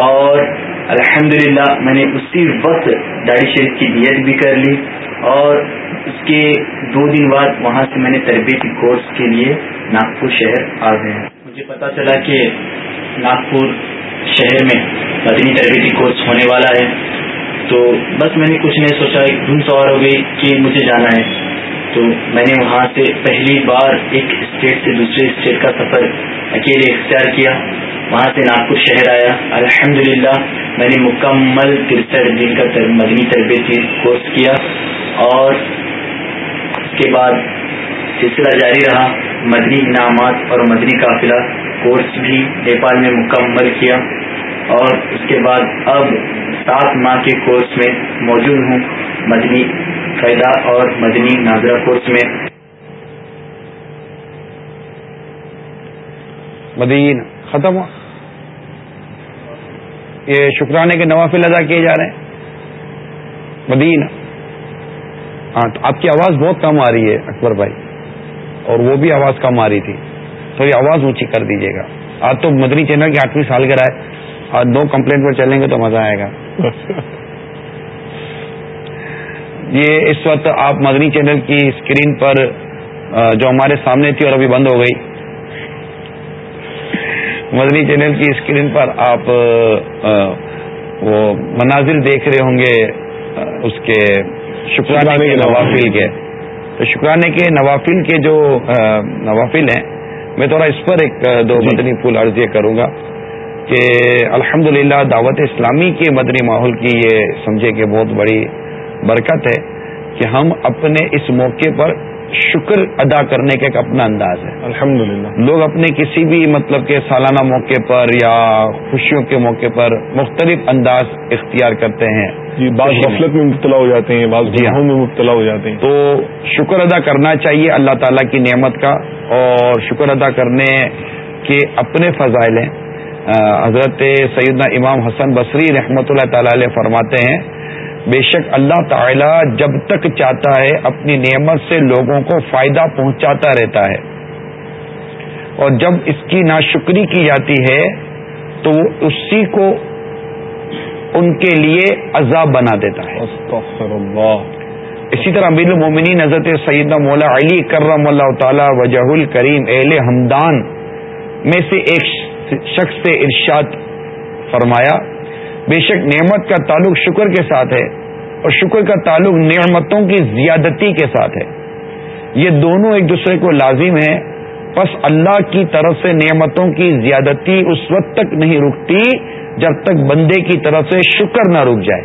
اور الحمدللہ میں نے اسی وقت داڑی شریف کی نیت بھی کر لی اور اس کے دو دن بعد وہاں سے میں نے تربیتی کورس کے لیے ناگپور شہر آ گئے مجھے پتا چلا کہ ناگپور شہر میں مدنی تربیتی کورس ہونے والا ہے۔ تو بس میں نے کچھ نہیں سوچا دھن سوار ہو گئی کہ مجھے جانا ہے۔ تو میں نے وہاں سے پہلی بار ایک اسٹیٹ سے دوسرے اسٹیٹ کا سفر اکیلے اختیار کیا۔ وہاں سے ناگپور شہر آیا۔ الحمدللہ، میں نے مکمل ترسٹھ دن کا مدنی تربیتی کورس کیا۔ اور اس کے بعد سلسلہ جاری رہا۔ مدنی انعامات اور مدنی قافلہ کورس بھی نیپال میں مکمل کیا۔ اور اس کے بعد اب سات ماہ کے کورس میں موجود ہوں۔ مدنی فائدہ اور مدنی ناظرہ کورس میں۔ مدین، ختم ہوا۔ یہ شکرانے کے نوافل ادا کیے جا رہے ہیں۔ مدین۔ ہاں تو آپ کی آواز بہت کم آ رہی ہے، اکبر بھائی۔ اور وہ بھی آواز کم آ رہی تھی۔ تو یہ آواز اونچی کر دیجیے گا۔ آج تو مدنی چینل کی آٹھویں سال کے رائے آج دو کمپلینٹ پر چلیں گے تو مزہ آئے گا۔ یہ اس وقت آپ مدنی چینل کی اسکرین پر جو ہمارے سامنے تھی اور ابھی بند ہو گئی۔ مدنی چینل کی اسکرین پر آپ وہ مناظر دیکھ رہے ہوں گے اس کے شکرانے کے نوافل کے۔ تو شکرانے کے نوافل کے جو نوافل ہیں میں تھوڑا اس پر ایک دو جی۔ مدنی پھول عرض یہ کروں گا۔ کہ الحمدللہ دعوت اسلامی کے مدنی ماحول کی یہ سمجھے کہ بہت بڑی برکت ہے کہ ہم اپنے اس موقع پر شکر ادا کرنے کا ایک اپنا انداز ہے۔ الحمد لوگ اپنے کسی بھی مطلب کے سالانہ موقع پر یا خوشیوں کے موقع پر مختلف انداز اختیار کرتے ہیں۔ جی بعض غفلت میں مبتلا ہو جاتے ہیں بعض جی ہاں۔ میں مبتلا ہو جاتے ہیں۔ تو شکر ادا کرنا چاہیے اللہ تعالیٰ کی نعمت کا اور شکر ادا کرنے کے اپنے فضائل ہیں۔ حضرت سیدنا امام حسن بصری رحمۃ اللہ تعالی علیہ فرماتے ہیں بے شک اللہ تعالی جب تک چاہتا ہے اپنی نعمت سے لوگوں کو فائدہ پہنچاتا رہتا ہے۔ اور جب اس کی ناشکری کی جاتی ہے تو وہ اسی کو ان کے لیے عذاب بنا دیتا ہے۔ اسی طرح امیر المومنین حضرت سیدہ مولا علی کرم اللہ تعالی وجہ الکریم اہل ہمدان میں سے ایک شخص سے ارشاد فرمایا، بے شک نعمت کا تعلق شکر کے ساتھ ہے اور شکر کا تعلق نعمتوں کی زیادتی کے ساتھ ہے۔ یہ دونوں ایک دوسرے کو لازم ہیں۔ بس اللہ کی طرف سے نعمتوں کی زیادتی اس وقت تک نہیں رکتی جب تک بندے کی طرف سے شکر نہ رک جائے۔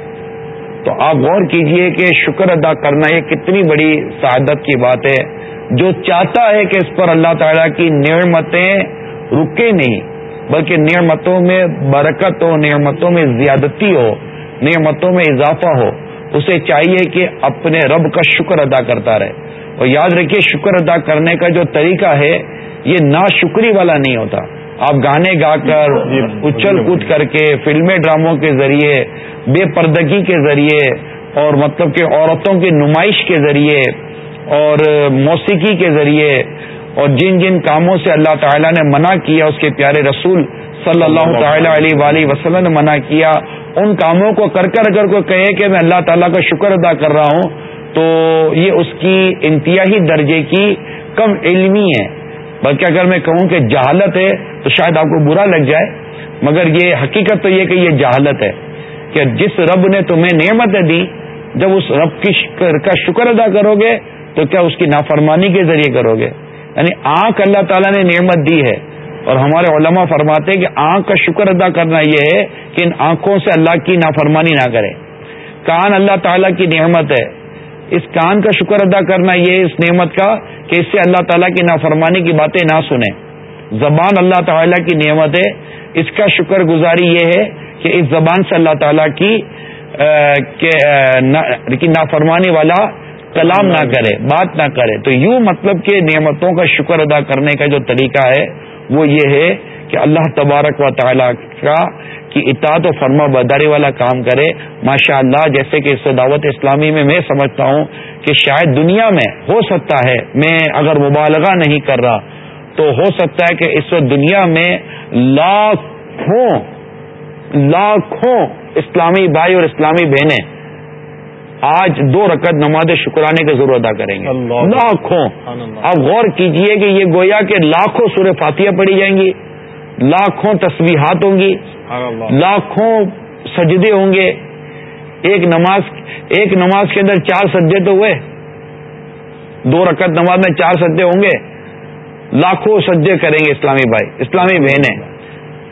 تو آپ غور کیجیے کہ شکر ادا کرنا یہ کتنی بڑی سعادت کی بات ہے۔ جو چاہتا ہے کہ اس پر اللہ تعالیٰ کی نعمتیں رکے نہیں۔ بلکہ نعمتوں میں برکت ہو نعمتوں میں زیادتی ہو نعمتوں میں اضافہ ہو اسے چاہیے کہ اپنے رب کا شکر ادا کرتا رہے۔ اور یاد رکھیے شکر ادا کرنے کا جو طریقہ ہے یہ نا شکری والا نہیں ہوتا۔ آپ گانے گا کر اچھل کود کر کے فلمیں ڈراموں کے ذریعے بے پردگی کے ذریعے اور مطلب کہ عورتوں کی نمائش کے ذریعے اور موسیقی کے ذریعے اور جن جن کاموں سے اللہ تعالیٰ نے منع کیا، اس کے پیارے رسول صلی اللہ تعالی علیہ وآلہ وسلم نے منع کیا۔ ان کاموں کو کر کر اگر کوئی کہے کہ میں اللہ تعالیٰ کا شکر ادا کر رہا ہوں، تو یہ اس کی انتہائی درجے کی کم علمی ہے۔ بلکہ اگر میں کہوں کہ جہالت ہے، تو شاید آپ کو برا لگ جائے۔ مگر یہ حقیقت تو یہ کہ یہ جہالت ہے کہ جس رب نے تمہیں نعمتیں دی، جب اس رب کی کا شکر ادا کرو گے، تو کیا اس کی نافرمانی کے ذریعے کرو گے؟ یعنی آنکھ اللہ تعالیٰ نے نعمت دی ہے۔ اور ہمارے علماء فرماتے ہیں کہ آنکھ کا شکر ادا کرنا یہ ہے کہ ان آنکھوں سے اللہ کی نافرمانی نہ کرے۔ کان اللہ تعالیٰ کی نعمت ہے۔ اس کان کا شکر ادا کرنا یہ اس نعمت کا کہ اس سے اللہ تعالیٰ کی نافرمانی کی باتیں نہ سنیں۔ زبان اللہ تعالیٰ کی نعمت ہے۔ اس کا شکر گزاری یہ ہے کہ اس زبان سے اللہ تعالیٰ کی نافرمانی والا کلام نہ کرے، بات نہ کرے۔ تو یوں مطلب کہ نعمتوں کا شکر ادا کرنے کا جو طریقہ ہے، وہ یہ ہے کہ اللہ تبارک و تعالیٰ کا کی اطاعت و فرما بداری والا کام کرے۔ ماشاء اللہ جیسے کہ اس دعوت اسلامی میں میں سمجھتا ہوں کہ شاید دنیا میں ہو سکتا ہے، میں اگر مبالغہ نہیں کر رہا، تو ہو سکتا ہے کہ اس وقت دنیا میں لاکھوں لاکھوں اسلامی بھائی اور اسلامی بہنیں آج دو رکعت نماز شکرانے کے ضرور ادا کریں گے۔ لاکھوں۔ اب غور کیجیے کہ یہ گویا کہ لاکھوں سورہ فاتحہ پڑی جائیں گی۔ لاکھوں تصویحات ہوں گی۔ لاکھوں سجدے ہوں گے۔ ایک نماز ایک نماز کے اندر چار سجدے تو ہوئے۔ دو رکعت نماز میں چار سجدے ہوں گے۔ لاکھوں سجدے کریں گے اسلامی بھائی اسلامی بہنیں۔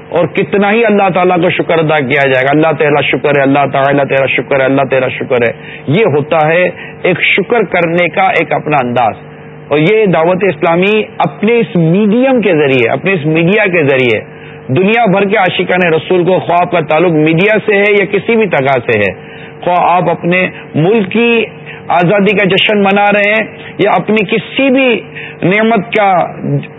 اور کتنا ہی اللہ تعالیٰ کو شکر ادا کیا جائے گا۔ اللہ تیرا شکر ہے، اللہ تعالیٰ تیرا شکر ہے، اللہ تیرا شکر ہے۔ یہ ہوتا ہے ایک شکر کرنے کا ایک اپنا انداز۔ اور یہ دعوت اسلامی اپنے اس میڈیم کے ذریعے، اپنے اس میڈیا کے ذریعے دنیا بھر کے عاشقان رسول کو خواب کا تعلق میڈیا سے ہے یا کسی بھی طرح سے ہے۔ خواہ آپ اپنے ملک کی آزادی کا جشن منا رہے ہیں یا اپنی کسی بھی نعمت کا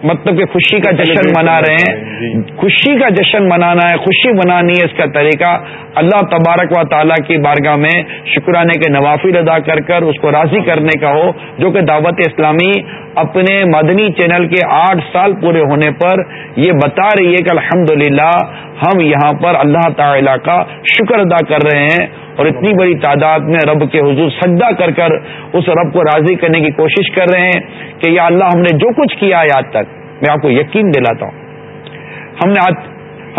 مطلب کہ خوشی کا جشن منا رہے ہیں خوشی کا جشن منانا ہے خوشی منانی ہے اس کا طریقہ اللہ تبارک و تعالیٰ کی بارگاہ میں شکرانے کے نوافل ادا کر کر اس کو راضی کرنے کا ہو جو کہ دعوت اسلامی اپنے مدنی چینل کے آٹھ سال پورے ہونے پر یہ بتا رہی ہے کہ الحمد ہم یہاں پر اللہ تعالی کا شکر ادا کر رہے ہیں اور اتنی بڑی تعداد میں رب کے حضور سجدہ کر کر اس رب کو راضی کرنے کی کوشش کر رہے ہیں کہ یا اللہ ہم نے جو کچھ کیا ہے آج تک میں آپ کو یقین دلاتا ہوں۔ ہم نے آج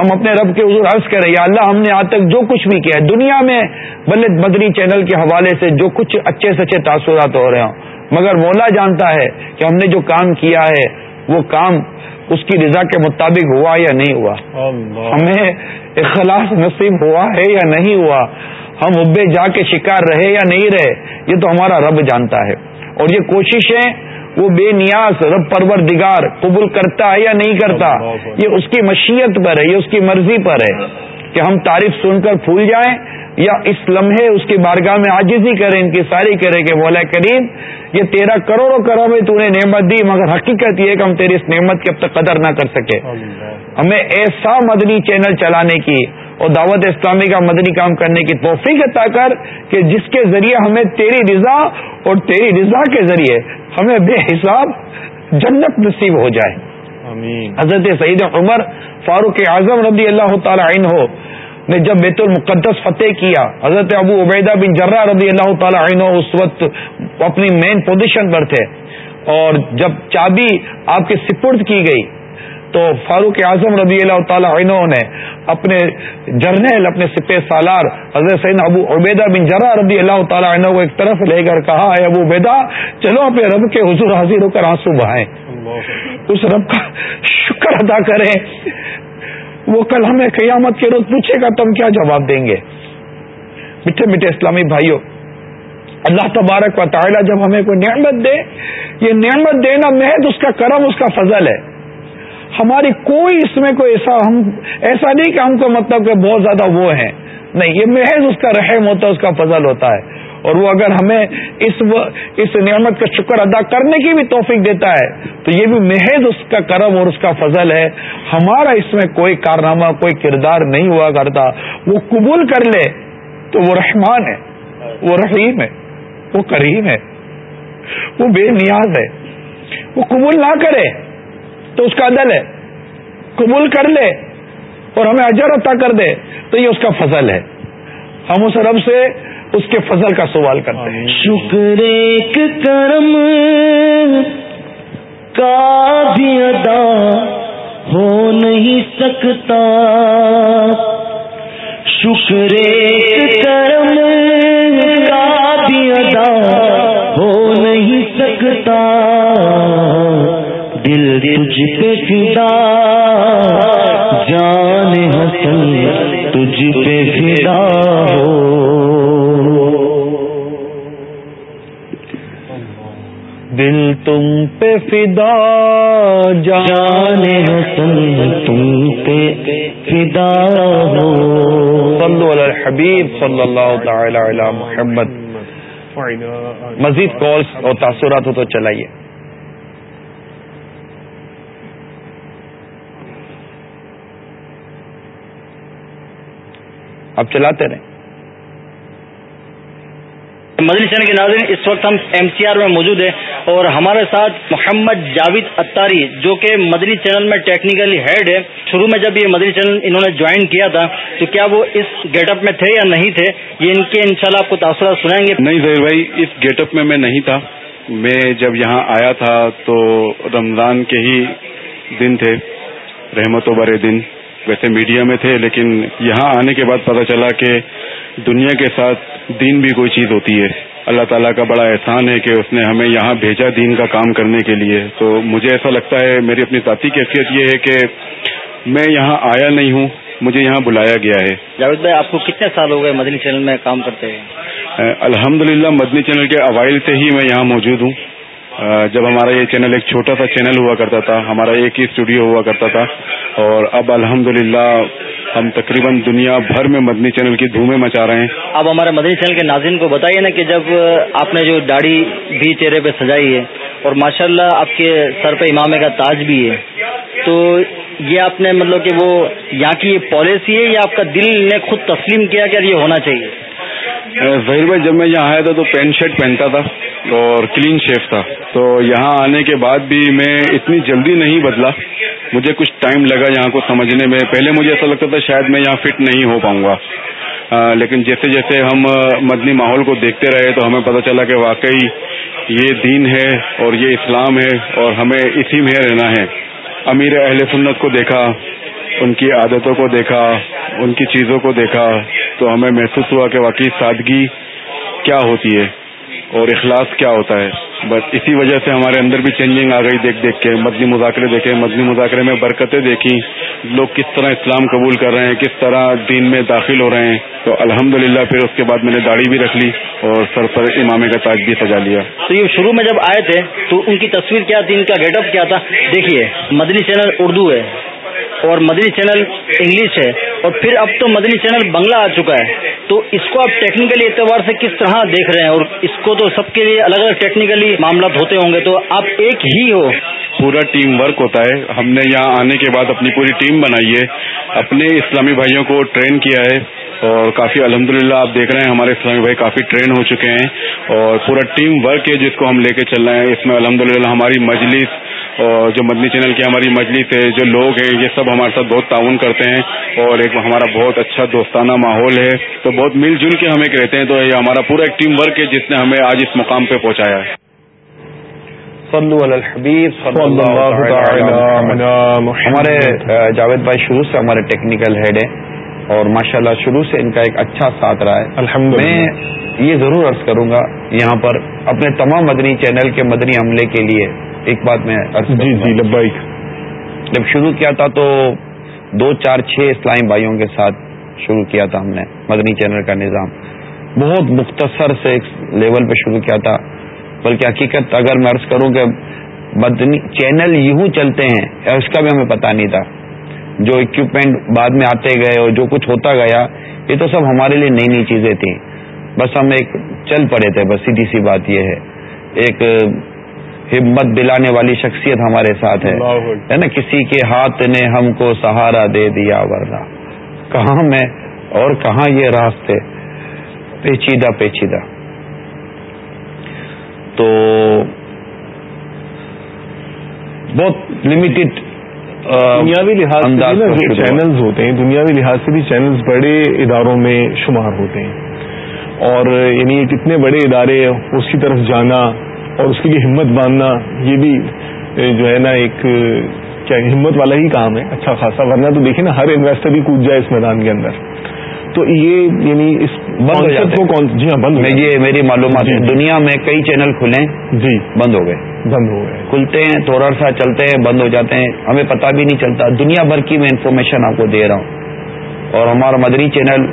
ہم اپنے رب کے حضور عرض کریں یا اللہ ہم نے آج تک جو کچھ بھی کیا ہے دنیا میں بلد مدنی چینل کے حوالے سے جو کچھ اچھے سے اچھے تاثرات ہو رہے ہوں۔ مگر مولا جانتا ہے کہ ہم نے جو کام کیا ہے وہ کام اس کی رضا کے مطابق ہوا یا نہیں ہوا۔ ہمیں اخلاص نصیب ہوا ہے یا نہیں ہوا۔ ہم ابے جا کے شکار رہے یا نہیں رہے یہ تو ہمارا رب جانتا ہے۔ اور یہ کوششیں وہ بے نیاز رب پرور دگار قبول کرتا ہے یا نہیں کرتا یہ اس کی مشیت پر ہے یہ اس کی مرضی پر ہے کہ ہم تعریف سن کر پھول جائیں یا اس لمحے اس کی بارگاہ میں آجزی کریں ان کی ساری کرے کہ مولا کریم یہ تیرہ کروڑوں کروڑ میں تو نے نعمت دی مگر حقیقت یہ کہ ہم تیری اس نعمت کی اب تک قدر نہ کر سکے۔ ہمیں ایسا مدنی چینل چلانے کی اور دعوت اسلامی کا مدنی کام کرنے کی توفیق عطا کر کہ جس کے ذریعے ہمیں تیری رضا اور تیری رضا کے ذریعے ہمیں بے حساب جنت نصیب ہو جائے۔ حضرت سعید عمر فاروق اعظم رضی اللہ تعالی عنہ نے جب بیت المقدس فتح کیا حضرت ابو عبیدہ بن جرہ رضی اللہ تعالی عنہ اس وقت اپنی مین پوزیشن پر تھے اور جب چابی آپ کے سپرد کی گئی تو فاروق اعظم رضی اللہ تعالیٰ عنہ نے اپنے جرنیل اپنے سپہ سالار حضرت سین ابو عبیدہ بن جرا رضی اللہ تعالیٰ عنہ کو ایک طرف لے کر کہا ہے ابو عبیدہ چلو اپنے رب کے حضور حاضر ہو کر آنسو بہائیں۔ اس رب کا شکر ادا کریں۔ وہ کل ہمیں قیامت کے روز پوچھے گا تم کیا جواب دیں گے؟ میٹھے میٹھے اسلامی بھائیوں اللہ تبارک و تعالیٰ جب ہمیں کوئی نعمت دے یہ نعمت دینا محض اس کا کرم اس کا فضل ہے۔ ہماری کوئی اس میں کوئی ایسا ہم ایسا نہیں کہ ہم کو مطلب کہ بہت زیادہ وہ ہیں۔ نہیں، یہ محض اس کا رحم ہوتا ہے، اس کا فضل ہوتا ہے۔ اور وہ اگر ہمیں اس اس نعمت کا شکر ادا کرنے کی بھی توفیق دیتا ہے، تو یہ بھی محض اس کا کرم اور اس کا فضل ہے۔ ہمارا اس میں کوئی کارنامہ، کوئی کردار نہیں ہوا کرتا۔ وہ قبول کر لے، تو وہ رحمان ہے، وہ رحیم ہے، وہ کریم ہے، وہ بے نیاز ہے۔ وہ قبول نہ کرے تو اس کا عدل ہے قبول کر لے اور ہمیں اجر عطا کر دے تو یہ اس کا فضل ہے۔ ہم اس رب سے اس کے فضل کا سوال کرتے ہیں۔ شکر ایک کرم کا بھی ادا ہو نہیں سکتا۔ شکر ایک کرم تجھ پہ فدا، جان حسن تجھ پہ فدا ہو۔ دل تم پہ فدا، جان حسن تم پہ فدا ہو۔ صلو علی الحبیب صلی اللہ تعالی علی محمد۔ مزید کالس اور تاثرات ہو تو چلائیے۔ آپ چلاتے رہیں۔ مدنی چینل کے ناظرین، اس وقت ہم ایم سی آر میں موجود ہیں اور ہمارے ساتھ محمد جاوید اتاری جو کہ مدنی چینل میں ٹیکنیکلی ہیڈ ہے۔ شروع میں جب یہ مدنی چینل انہوں نے جوائن کیا تھا، تو کیا وہ اس گیٹ اپ میں تھے یا نہیں تھے؟ یہ ان کے انشاءاللہ آپ کو تاثرات سنائیں گے۔ نہیں ظہیر بھائی، اس گیٹ اپ میں میں نہیں تھا۔ میں جب یہاں آیا تھا تو رمضان کے ہی دن تھے رحمت و برے دن۔ ویسے میڈیا میں تھے لیکن یہاں آنے کے بعد پتہ چلا کہ دنیا کے ساتھ دین بھی کوئی چیز ہوتی ہے۔ اللہ تعالیٰ کا بڑا احسان ہے کہ اس نے ہمیں یہاں بھیجا دین کا کام کرنے کے لیے۔ تو مجھے ایسا لگتا ہے میری اپنی ذاتی کیفیت یہ ہے کہ میں یہاں آیا نہیں ہوں مجھے یہاں بلایا گیا ہے۔ جاوید بھائی آپ کو کتنے سال ہو گئے مدنی چینل میں کام کرتے ہیں الحمد مدنی چینل کے اوائل سے ہی میں یہاں موجود ہوں۔ جب ہمارا یہ چینل ایک چھوٹا سا چینل ہوا کرتا تھا، ہمارا ایک ہی اسٹوڈیو ہوا کرتا تھا، اور اب الحمد ہم تقریباً دنیا بھر میں مدنی چینل کی دھومیں مچا رہے ہیں۔ اب ہمارے مدنی چینل کے ناظرین کو بتائیے نا کہ جب آپ نے جو داڑھی بھی چہرے پہ سجائی ہے، اور ماشاءاللہ اللہ آپ کے سر پہ امامے کا تاج بھی ہے، تو یہ آپ نے مطلب کہ وہ یہاں کی یہ پالیسی ہے یا آپ کا دل نے خود تسلیم کیا کہ یہ ہونا چاہیے؟ ظہیر بھائی، جب میں یہاں آیا تھا تو پینٹ شرٹ پہنتا تھا اور کلین شیف تھا۔ تو یہاں آنے کے بعد بھی میں اتنی جلدی نہیں بدلا۔ مجھے کچھ ٹائم لگا یہاں کو سمجھنے میں۔ پہلے مجھے ایسا لگتا تھا شاید میں یہاں فٹ نہیں ہو پاؤں گا۔ لیکن جیسے جیسے ہم مدنی ماحول کو دیکھتے رہے تو ہمیں پتہ چلا کہ واقعی یہ دین ہے اور یہ اسلام ہے اور ہمیں اسی میں رہنا ہے۔ امیر اہل سنت کو دیکھا۔ ان کی عادتوں کو دیکھا، ان کی چیزوں کو دیکھا، تو ہمیں محسوس ہوا کہ واقعی سادگی کیا ہوتی ہے اور اخلاص کیا ہوتا ہے۔ بس اسی وجہ سے ہمارے اندر بھی چینجنگ آ گئی دیکھ دیکھ کے۔ مدنی مذاکرے دیکھے مدنی مذاکرے میں برکتیں دیکھی لوگ کس طرح اسلام قبول کر رہے ہیں، کس طرح دین میں داخل ہو رہے ہیں۔ تو الحمد پھر اس کے بعد میں نے داڑھی بھی رکھ لی اور سر پر امام کا تاج بھی سجا لیا۔ تو یہ شروع میں جب آئے تھے، تو ان کی تصویر کیا تھی؟ ان کا گیٹ اپ کیا تھا؟ دیکھیے، مدنی چینل اردو ہے۔ اور مدنی چینل انگلش ہے۔ اور پھر اب تو مدنی چینل بنگلہ آ چکا ہے۔ تو اس کو آپ ٹیکنیکلی اعتبار سے کس طرح دیکھ رہے ہیں؟ اور اس کو تو سب کے لیے الگ الگ ٹیکنیکلی معاملات ہوتے ہوں گے۔ تو آپ ایک ہی ہو۔ پورا ٹیم ورک ہوتا ہے۔ ہم نے یہاں آنے کے بعد اپنی پوری ٹیم بنائی ہے۔ اپنے اسلامی بھائیوں کو ٹرین کیا ہے۔ اور کافی الحمدللہ آپ دیکھ رہے ہیں ہمارے اسلامی بھائی کافی ٹرین ہو چکے ہیں اور پورا ٹیم ورک ہے جس کو ہم لے کے چل رہے ہیں۔ اس میں الحمدللہ ہماری مجلس اور جو مدنی چینل کی ہماری مجلس ہے جو لوگ ہیں یہ سب ہمارے ساتھ بہت تعاون کرتے ہیں اور ایک ہمارا بہت اچھا دوستانہ ماحول ہے۔ تو بہت مل جل کے ہم ایک رہتے ہیں تو یہ ہمارا پورا ایک ٹیم ورک ہے جس نے ہمیں آج اس مقام پہ پہنچایا ہے۔ ہمارے جاوید بھائی شروع سے ہمارے ٹیکنیکل ہیڈ ہیں۔ اور ماشاءاللہ شروع سے ان کا ایک اچھا ساتھ رہا ہے۔ الحمد میں یہ ضرور عرض کروں گا یہاں پر اپنے تمام مدنی چینل کے مدنی عملے کے لیے ایک بات میں جی جی لبائک جب شروع کیا تھا تو دو چار چھ اسلامی بھائیوں کے ساتھ شروع کیا تھا ہم نے مدنی چینل کا نظام۔ بہت مختصر سے ایک لیول پہ شروع کیا تھا۔ بلکہ حقیقت اگر میں عرض کروں کہ مدنی چینل یوں چلتے ہیں اس کا بھی ہمیں پتہ نہیں تھا۔ جو اکوپمنٹ بعد میں آتے گئے اور جو کچھ ہوتا گیا یہ تو سب ہمارے لیے نئی نئی چیزیں تھیں۔ بس ہم ایک چل پڑے تھے بس سیدھی سی بات یہ ہے۔ ایک ہمت دلانے والی شخصیت ہمارے ساتھ ہے۔ نا؟ کسی کے ہاتھ نے ہم کو سہارا دے دیا ورنہ کہاں میں اور کہاں یہ راستے؟ پیچیدہ پیچیدہ۔ تو بہت لمیٹڈ دنیاوی لحاظ سے جو چینلز ہوتے ہیں دنیاوی لحاظ سے بھی چینلز بڑے اداروں میں شمار ہوتے ہیں۔ اور یعنی کتنے بڑے ادارے اس کی طرف جانا اور اس کے لیے ہمت باندھنا یہ بھی جو ہے نا ایک کیا ہمت والا ہی کام ہے اچھا خاصا ورنہ تو دیکھیں نا ہر انویسٹر بھی کود جائے اس میدان کے اندر۔ تو یہ یعنی اس بند ہو جاتے کو کون جی ہاں بند یہ میری معلومات جی، ہے۔ جی۔ دنیا میں کئی چینل کھلے جی۔ بند ہو گئے۔ بند ہو گئے۔ کھلتے ہیں تھوڑا سا چلتے ہیں بند ہو جاتے ہیں۔ ہمیں پتہ بھی نہیں چلتا۔ دنیا بھر کی میں انفارمیشن آپ کو دے رہا ہوں۔ اور ہمارا مدری چینل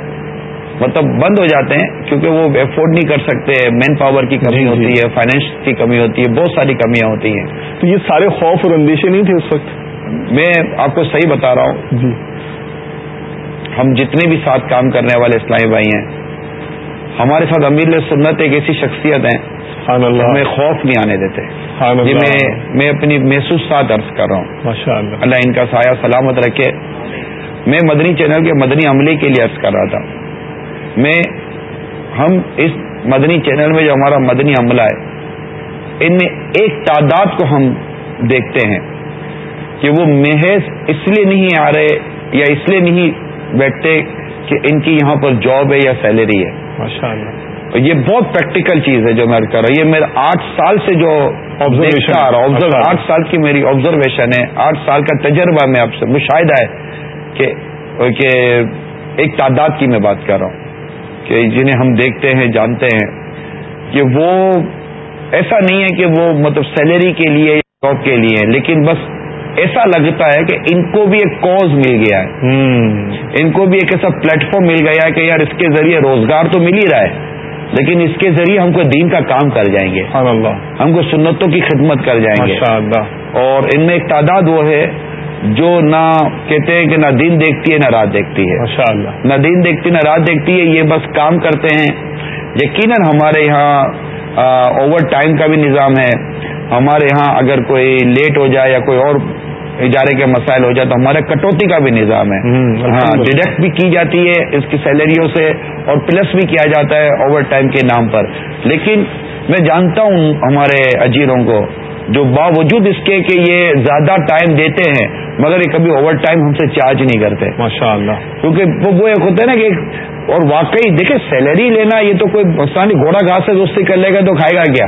مطلب بند ہو جاتے ہیں کیونکہ وہ افورڈ نہیں کر سکتے۔ مین پاور کی کمی جی، جی۔ ہوتی ہے فائنینس کی کمی ہوتی ہے بہت ساری کمیاں ہوتی ہیں۔ تو یہ سارے خوف اور اندیشے نہیں تھے اس وقت؟ میں آپ کو صحیح بتا رہا ہوں۔ جی۔ ہم جتنے بھی ساتھ کام کرنے والے اسلامی بھائی ہیں ہمارے ساتھ امیر سنت ایک ایسی شخصیت ہیں ہمیں خوف نہیں آنے دیتے۔ سبحان جی میں میں اپنی محسوس ساتھ عرض کر رہا ہوں۔ اللہ۔ ان کا سایہ سلامت رکھے۔ میں مدنی چینل کے مدنی عملے کے لیے عرض کر رہا تھا۔ میں ہم اس مدنی چینل میں جو ہمارا مدنی عملہ ہے ان میں ایک تعداد کو ہم دیکھتے ہیں کہ وہ محض اس لیے نہیں آ رہے یا اس لیے نہیں بیٹھتے کہ ان کی یہاں پر جاب ہے یا سیلری ہے۔ ماشاء اللہ اور یہ بہت پریکٹیکل چیز ہے جو میں کر رہا ہوں۔ یہ میرا آٹھ سال سے جو Observation دیکھتا آ رہا ہوں اچھا۔ آٹھ سال کی میری آبزرویشن ہے۔ آٹھ سال کا تجربہ میں آپ سے مشاہدہ ہے کہ کہ ایک تعداد کی میں بات کر رہا ہوں کہ جنہیں ہم دیکھتے ہیں جانتے ہیں کہ وہ ایسا نہیں ہے کہ وہ مطلب سیلری کے لیے جاب کے لیے لیکن بس ایسا لگتا ہے کہ ان کو بھی ایک کوز مل گیا ہے۔ ان کو بھی ایک ایسا پلیٹ فارم مل گیا ہے کہ یار اس کے ذریعے روزگار تو مل ہی رہا ہے لیکن اس کے ذریعے ہم کو دین کا کام کر جائیں گے۔ اللہ۔ ہم کو سنتوں کی خدمت کر جائیں گے۔ اللہ۔ اور ان میں ایک تعداد وہ ہے جو نہ کہتے ہیں کہ نہ دن دیکھتی ہے نہ رات دیکھتی ہے۔ نہ دن دیکھتی نہ رات دیکھتی ہے یہ بس کام کرتے ہیں۔ یقیناً ہمارے یہاں اوور ٹائم کا بھی نظام ہے۔ ہمارے یہاں اگر کوئی لیٹ ہو جائے یا کوئی اور اجارے کے مسائل ہو جائے تو ہمارے کٹوتی کا بھی نظام ہے۔ ہاں۔ ڈیڈکٹ بھی کی جاتی ہے اس کی سیلریوں سے اور پلس بھی کیا جاتا ہے اوور ٹائم کے نام پر۔ لیکن میں جانتا ہوں ہمارے اجیروں کو جو باوجود اس کے کہ یہ زیادہ ٹائم دیتے ہیں مگر یہ کبھی اوور ٹائم ہم سے چارج نہیں کرتے۔ ماشاء اللہ کیونکہ وہ وہ ایک ہوتا ہے نا کہ اور واقعی دیکھیں سیلری لینا یہ تو کوئی نہیں گھوڑا گھاس سے دوستی کر لے گا تو کھائے گا کیا؟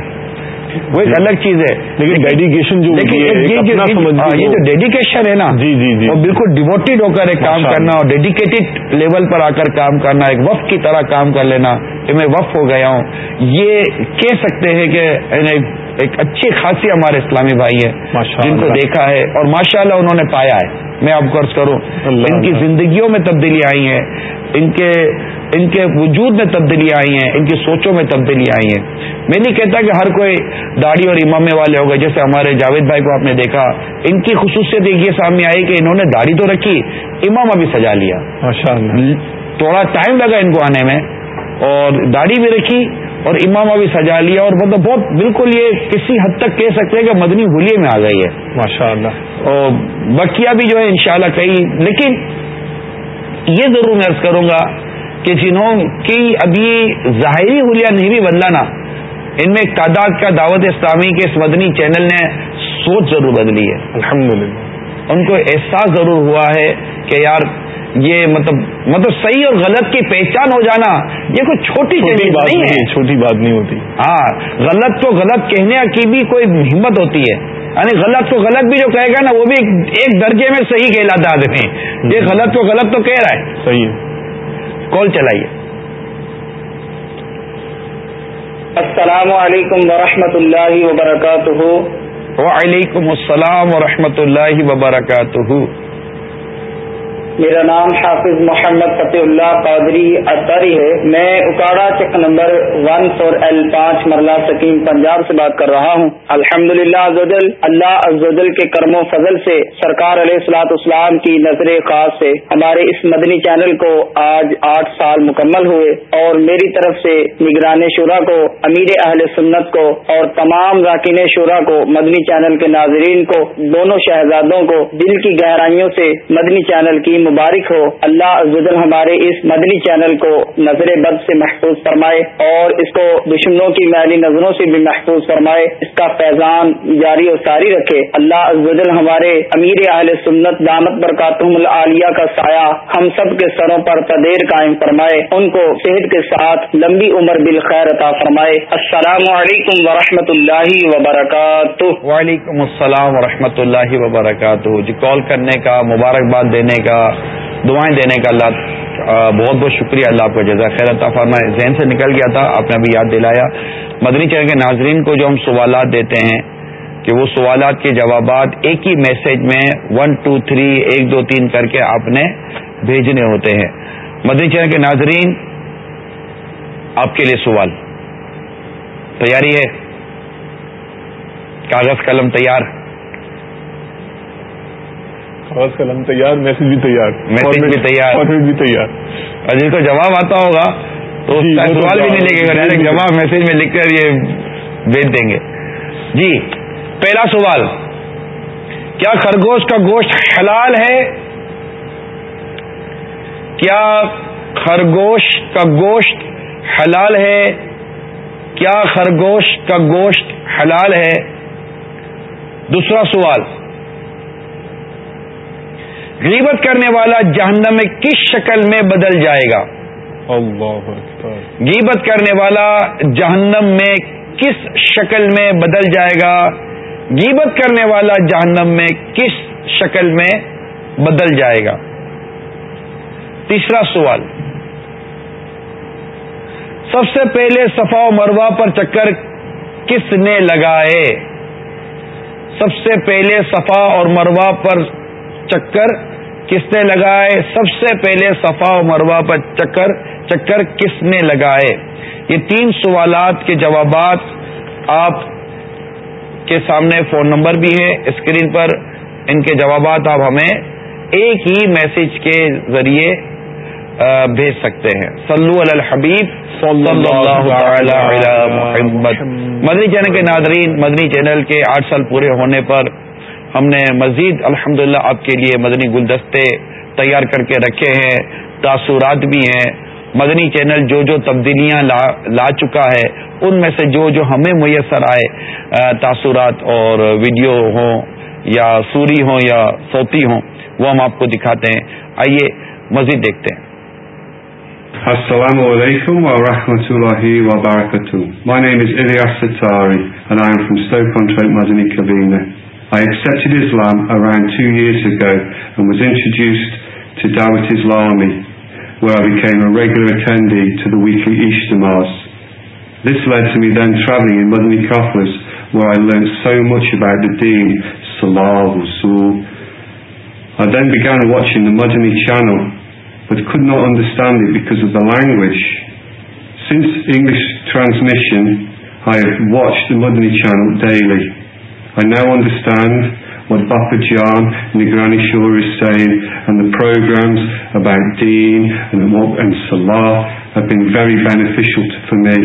وہ ایک الگ چیز ہے۔ لیکن ڈیڈیکیشن جو یہ جو- سمجھ ہاں، ڈیڈیکیشن ہے نا جی جی جی۔ وہ بالکل ڈیوٹیڈ ہو کر ایک کام کرنا اور ڈیڈیکیٹڈ لیول پر آ کر کام کرنا ایک وف کی طرح کام کر لینا کہ میں وف ہو گیا ہوں۔ یہ کہہ سکتے ہیں کہ یعنی ایک اچھی خاصی ہمارے اسلامی بھائی ہیں ماشاء جن کو۔ دیکھا ہے اور ماشاءاللہ انہوں نے پایا ہے۔ میں آپ کو عرض کروں ان کی۔ زندگیوں میں تبدیلی آئی ہیں ان کے ان کے وجود میں تبدیلی آئی ہیں ان کی سوچوں میں تبدیلی آئی ہیں۔ میں نہیں کہتا کہ ہر کوئی داڑھی اور امامے والے ہو گئے جیسے ہمارے جاوید بھائی کو آپ نے دیکھا۔ ان کی خصوصیت ایک یہ سامنے آئی کہ انہوں نے داڑھی تو رکھی امامہ بھی سجا لیا۔ تھوڑا ٹائم لگا ان کو آنے میں اور داڑھی بھی رکھی۔ اور امامہ بھی سجا لیا اور مطلب بہت بالکل یہ کسی حد تک کہہ سکتے ہیں کہ مدنی ہولیے میں آ گئی ہے۔ ماشاء اللہ اور بکیا بھی جو ہے انشاءاللہ کئی لیکن یہ ضرور میں عرض کروں گا کہ جنہوں کی ابھی ظاہری حلیہ نہیں بھی بدلا نا ان میں تعداد کا دعوت اسلامی کے اس مدنی چینل نے سوچ ضرور بدلی ہے۔ الحمدللہ۔ ان کو احساس ضرور ہوا ہے کہ یار یہ مطلب مطلب صحیح اور غلط کی پہچان ہو جانا یہ کوئی چھوٹی بات نہیں ہے۔ چھوٹی بات نہیں ہوتی۔ ہاں غلط تو غلط کہنے کی بھی کوئی ہمت ہوتی ہے۔ یعنی غلط تو غلط بھی جو کہے گا نا وہ بھی ایک درجے میں صحیح کہلاتا آدمی۔ یہ غلط تو غلط تو کہہ رہا ہے۔ صحیح ہے۔ کال چلائیے۔ السلام علیکم ورحمۃ اللہ وبرکاتہ۔ وعلیکم السلام ورحمۃ اللہ وبرکاتہ۔ میرا نام حافظ محمد فتح اللہ قادری اطاری ہے۔ میں اکاڑا چک نمبر ون فور ایل پانچ مرلہ سکیم پنجاب سے بات کر رہا ہوں۔ الحمد للہ اللہ عزوجل کے کرم و فضل سے سرکار علیہ السلاط اسلام کی نظر خاص سے ہمارے اس مدنی چینل کو آج آٹھ سال مکمل ہوئے اور میری طرف سے نگران شورا کو، امیر اہل سنت کو اور تمام راکین شورا کو، مدنی چینل کے ناظرین کو، دونوں شہزادوں کو، دل کی گہرائیوں سے مدنی چینل کی مبارک ہو، اللہ عزوجل ہمارے اس مدنی چینل کو نظر بد سے محفوظ فرمائے اور اس کو دشمنوں کی میلی نظروں سے بھی محفوظ فرمائے۔ اس کا فیضان جاری و ساری رکھے۔ اللہ عزوجل ہمارے امیر اہل سنت دامت برکاتہم العالیہ کا سایہ ہم سب کے سروں پر تدیر قائم فرمائے۔ ان کو صحت کے ساتھ لمبی عمر بالخیر عطا فرمائے۔ السلام علیکم ورحمۃ اللہ وبرکاتہ۔ وعلیکم السلام ورحمۃ اللہ وبرکاتہ۔ جی کال کرنے کا، مبارکباد دینے کا دعائیں دینے کا اللہ بہت بہت شکریہ اللہ آپ کا جزا خیر عطا فرمائے۔ ذہن سے نکل گیا تھا، آپ نے ابھی یاد دلایا۔ مدنی چینل کے ناظرین کو جو ہم سوالات دیتے ہیں، کہ وہ سوالات کے جوابات ایک ہی میسج میں ون، ٹو، تھری، ایک، دو، تین کر کے آپ نے بھیجنے ہوتے ہیں۔ مدنی چینل کے ناظرین، آپ کے لیے سوال۔ تیاری ہے؟ کاغذ قلم تیار۔ کاغذ قلم تیار میسج بھی تیار میسج بھی تیار۔ بھی تیار۔ اور جن کو جواب آتا ہوگا تو جی، سوال بھی نہیں لگے گا ڈائریکٹ جواب میسج میں لکھ کر یہ بھیج دیں گے۔ جی پہلا سوال کیا خرگوش کا گوشت حلال ہے؟ کیا خرگوش کا گوشت حلال ہے؟ کیا خرگوش کا گوشت حلال ہے؟ دوسرا سوال غیبت کرنے والا جہنم میں کس شکل میں بدل جائے گا؟ اللہ غیبت کرنے والا جہنم میں کس شکل میں بدل جائے گا؟ غیبت کرنے والا جہنم میں کس شکل میں بدل جائے گا؟ تیسرا سوال۔ سب سے پہلے صفا و مروا پر چکر کس نے لگائے؟ سب سے پہلے صفا اور مروا پر چکر کس نے لگائے؟ سب سے پہلے صفا و مروا پر چکر چکر کس نے لگائے؟ یہ تین سوالات کے جوابات آپ کے سامنے فون نمبر بھی ہے اسکرین پر ان کے جوابات آپ ہمیں ایک ہی میسج کے ذریعے بھیج سکتے ہیں۔ سلو الحبیب محمد۔ مدنی چینل کے ناظرین مدنی چینل کے آٹھ سال پورے ہونے پر ہم نے مزید الحمد آپ کے لیے مدنی گلدستے تیار کر کے رکھے ہیں تاثرات بھی ہیں۔ مدنی چینل جو جو تبدیلیاں لا لا چکا ہے ان میں سے جو جو ہمیں میسر آئے تاثرات اور ویڈیو ہوں یا سوری ہوں یا صوتی ہوں وہ ہم آپ کو دکھاتے ہیں۔ آئیے مزید دیکھتے ہیں۔ السلام علیکم ورحمۃ اللہ وبرکاتہ۔ My name is Ilyas Satari and I am from Stoke-on-Trent, Madani I accepted Islam around two years ago and was introduced to Dawat Islami, where I became a regular attendee to the weekly Easter This led to me then travelling in Madani Kaflas, where I learnt so much about the Deen, Salah, Usul. I then began watching the Madani channel, but could not understand it because of the language. Since English transmission, I have watched the Madani channel daily. I now understand what Bapa Jan Nigrani Shura is saying, and the programs about Deen and, and Salah have been very beneficial to, for me.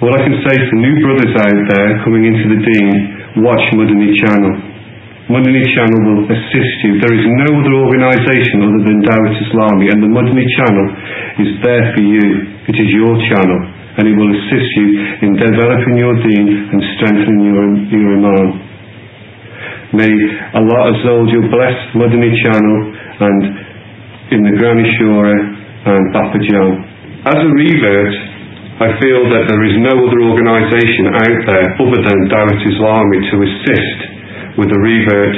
What I can say to new brothers out there coming into the Deen, watch Mudani Channel. Mudani Channel will assist you. There is no other organisation other than Dawit Islami, and the Mudani Channel is there for you. It is your channel. And it will assist you in developing your deen and strengthening your, your iman. May Allah Azza wa bless Madani channel and in the Granny Shura and Bapajan. As a revert, I feel that there is no other organisation out there other than Dawit Islami to assist with a revert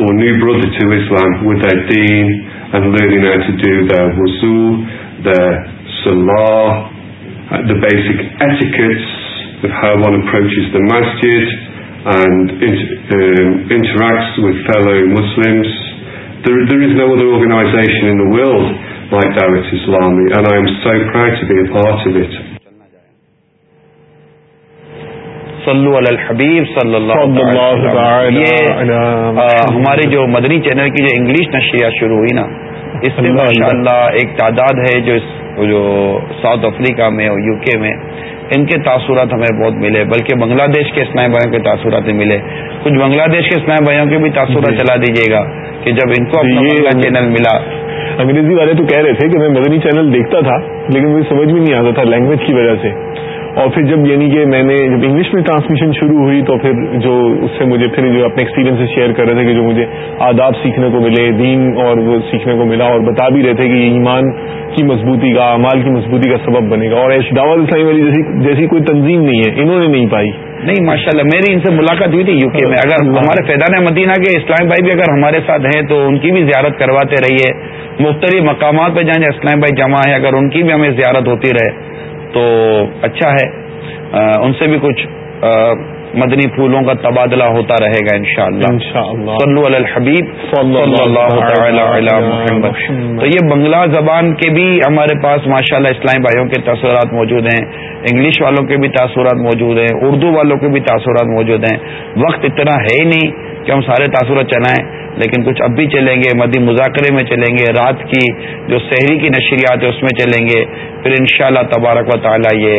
or new brother to Islam with their deen and learning how to do their wuzu, their salah, the basic etiquettes of how one approaches the masjid and interacts with fellow Muslims. There is no other organisation in the world like Dawit Islami, and I am so proud to be a part of it. صلو علی الحبیب صلی اللہ یہ ہمارے جو مدنی چینل کی جو انگلش نشریات شروع ہوئی نا اس میں ماشاء اللہ ایک تعداد ہے جو جو ساؤتھ افریقہ میں اور یو کے میں ان کے تاثرات ہمیں بہت ملے بلکہ بنگلہ دیش کے اسنائے بھائیوں کے تاثرات ملے۔ کچھ بنگلہ دیش کے اسنائے بھائیوں کے بھی تاثرات چلا دیجیے گا کہ جب ان کو اپنا چینل ملا۔ انگریزی والے تو کہہ رہے تھے کہ میں مدنی چینل دیکھتا تھا لیکن مجھے سمجھ بھی نہیں آتا تھا لینگویج کی وجہ سے۔ اور پھر جب یعنی کہ میں نے جب انگلش میں ٹرانسمیشن شروع ہوئی تو پھر جو اس سے مجھے پھر جو اپنے ایکسپیرینس شیئر کر رہے تھے کہ جو مجھے آداب سیکھنے کو ملے دین اور وہ سیکھنے کو ملا اور بتا بھی رہے تھے کہ یہ ایمان کی مضبوطی کا اعمال کی مضبوطی کا سبب بنے گا۔ اور ایش داول اسلامی والی جیسی جیسی کوئی تنظیم نہیں ہے۔ انہوں نے نہیں پائی۔ نہیں ماشاء اللہ میری ان سے ملاقات ہوئی تھی یو کے میں۔ اگر ہمارے فیضان مدینہ کے اسلام بھائی بھی اگر ہمارے ساتھ ہیں تو ان کی بھی زیارت کرواتے رہیے۔ مختلف مقامات پہ جائیں اسلام بھائی جمع ہیں اگر ان کی بھی ہمیں زیارت ہوتی رہے۔ تو اچھا ہے۔ ان سے بھی کچھ مدنی پھولوں کا تبادلہ ہوتا رہے گا انشاءاللہ۔ صلو علی الحبیب صلی اللہ تعالی علی محمد۔ تو یہ بنگلہ زبان کے بھی ہمارے پاس ماشاءاللہ اسلامی بھائیوں کے تاثرات موجود ہیں انگلش والوں کے بھی تاثرات موجود ہیں اردو والوں کے بھی تاثرات موجود ہیں۔ وقت اتنا ہے ہی نہیں کہ ہم سارے تاثرات چلائیں لیکن کچھ اب بھی چلیں گے مدی مذاکرے میں چلیں گے رات کی جو شہری کی نشریات ہے اس میں چلیں گے۔ پھر انشاءاللہ تبارک و تعالی یہ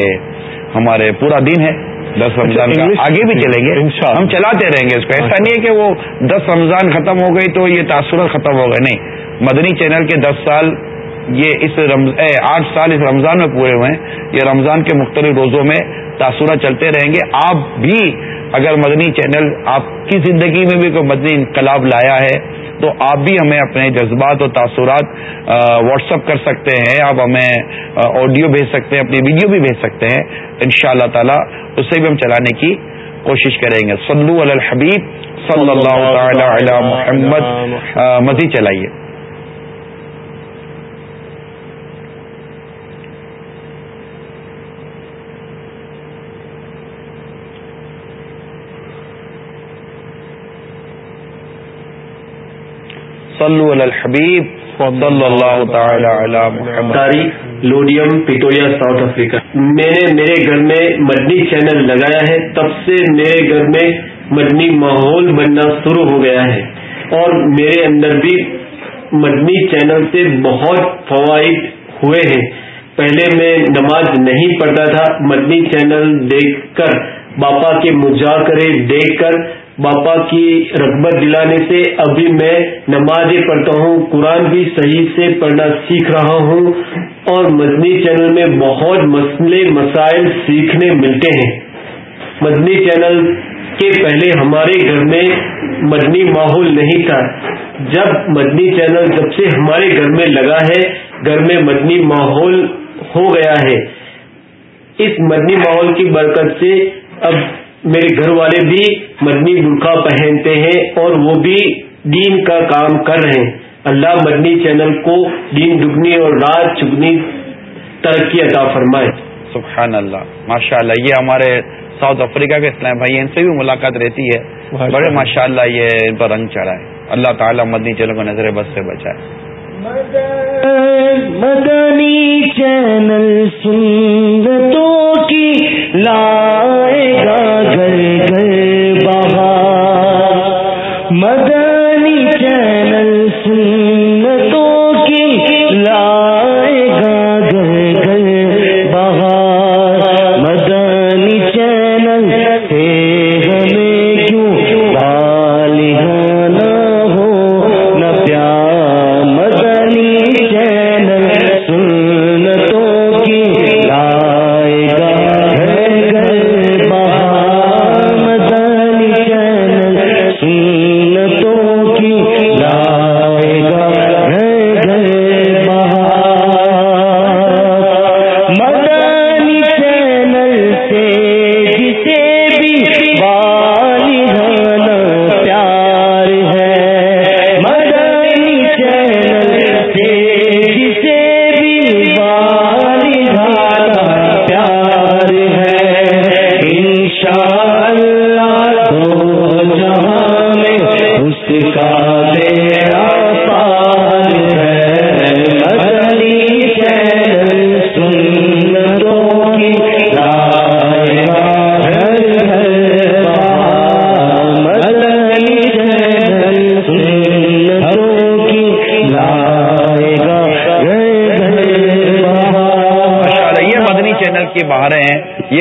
ہمارے پورا دن ہے۔ دس رمضان کا آگے بھی چلیں گے۔ ہم چلاتے رہیں گے اس کو۔ ایسا نہیں ہے کہ وہ دس رمضان ختم ہو گئی تو یہ تاثرات ختم ہو گئے۔ نہیں مدنی چینل کے دس سال یہ اس آٹھ سال اس رمضان میں پورے ہوئے ہیں۔ یہ رمضان کے مختلف روزوں میں تاثرات چلتے رہیں گے۔ آپ بھی اگر مدنی چینل آپ کی زندگی میں بھی کوئی مدنی انقلاب لایا ہے تو آپ بھی ہمیں اپنے جذبات اور تاثرات واٹس اپ کر سکتے ہیں، آپ ہمیں آڈیو بھیج سکتے ہیں، اپنی ویڈیو بھی بھیج سکتے ہیں ان شاء اللہ تعالیٰ اسے بھی ہم چلانے کی کوشش کریں گے۔ صلو علی الحبیب، صلی اللہ تعالی علی محمد۔ مزید چلائیے۔ صلو علی الحبیب صلی اللہ تعالی علی محمد. لوڈیم پٹوریا ساؤتھ افریقہ میں نے میرے گھر میں مدنی چینل لگایا ہے۔ تب سے میرے گھر میں مدنی ماحول بننا شروع ہو گیا ہے۔ اور میرے اندر بھی مدنی چینل سے بہت فوائد ہوئے ہیں۔ پہلے میں نماز نہیں پڑھتا تھا۔ مدنی چینل دیکھ کر، باپا کے مذاکرے دیکھ کر باپا کی رغبت دلانے سے ابھی میں نمازیں پڑھتا ہوں، قرآن بھی صحیح سے پڑھنا سیکھ رہا ہوں اور مدنی چینل میں بہت مسئلے، مسائل سیکھنے ملتے ہیں۔ مدنی چینل کے پہلے ہمارے گھر میں مدنی ماحول نہیں تھا۔ جب مدنی چینل جب سے ہمارے گھر میں لگا ہے، گھر میں مدنی ماحول ہو گیا ہے۔ اس مدنی ماحول کی برکت سے اب میرے گھر والے بھی مدنی برقع پہنتے ہیں اور وہ بھی دین کا کام کر رہے ہیں۔ اللہ مدنی چینل کو دین دگنی اور رات چگنی ترقی عطا فرمائے۔ سبحان اللہ ماشاء اللہ یہ ہمارے ساؤتھ افریقہ کے اسلام بھائی ان سے بھی ملاقات رہتی ہے۔ بڑے ماشاء اللہ یہ ان پر رنگ چڑھا ہے۔ اللہ تعالیٰ مدنی چینل کو نظر بس سے بچائے۔ مدنی چینل سنتوں کی لائے گا۔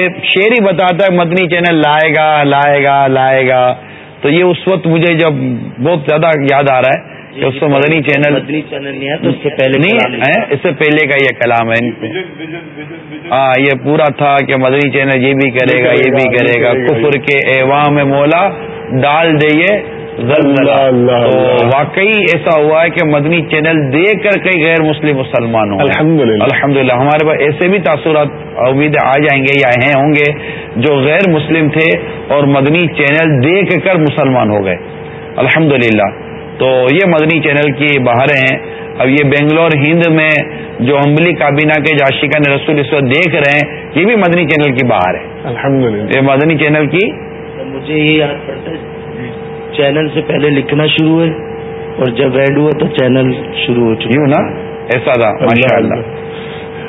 یہ شعر ہی بتاتا ہے مدنی چینل لائے گا لائے گا لائے گا۔ تو یہ اس وقت مجھے جب بہت زیادہ یاد آ رہا ہے کہ اس کو مدنی چینل مدنی چینل نہیں ہے تو اس سے پہلے نہیں ہے؟ اس سے پہلے کا یہ کلام ہے۔ ہاں یہ پورا تھا کہ مدنی چینل یہ بھی کرے گا یہ بھی کرے گا۔ کفر کے ایوام مولا ڈال دے یہ تو واقعی ایسا ہوا ہے کہ مدنی چینل دیکھ کر کئی غیر مسلم مسلمان ہوں۔ الحمد للہ الحمد للہ ہمارے پاس ایسے بھی تاثرات امید آ جائیں گے یا ہیں ہوں گے جو غیر مسلم تھے اور مدنی چینل دیکھ کر مسلمان ہو گئے۔ الحمد للہ تو یہ مدنی چینل کی باہر ہیں۔ اب یہ بنگلور ہند میں جو امبلی کابینہ کے جاشکا نے رسول اس وقت دیکھ رہے ہیں یہ بھی مدنی چینل کی باہر ہے۔ الحمد للہ یہ مدنی چینل کی؟ مجھے یہ یاد پڑتا ہے چینل سے پہلے لکھنا شروع ہوئے اور جب ایڈ ہوا تو چینل شروع ہو چکی یوں نا؟ ایسا تھا ماشاء اللہ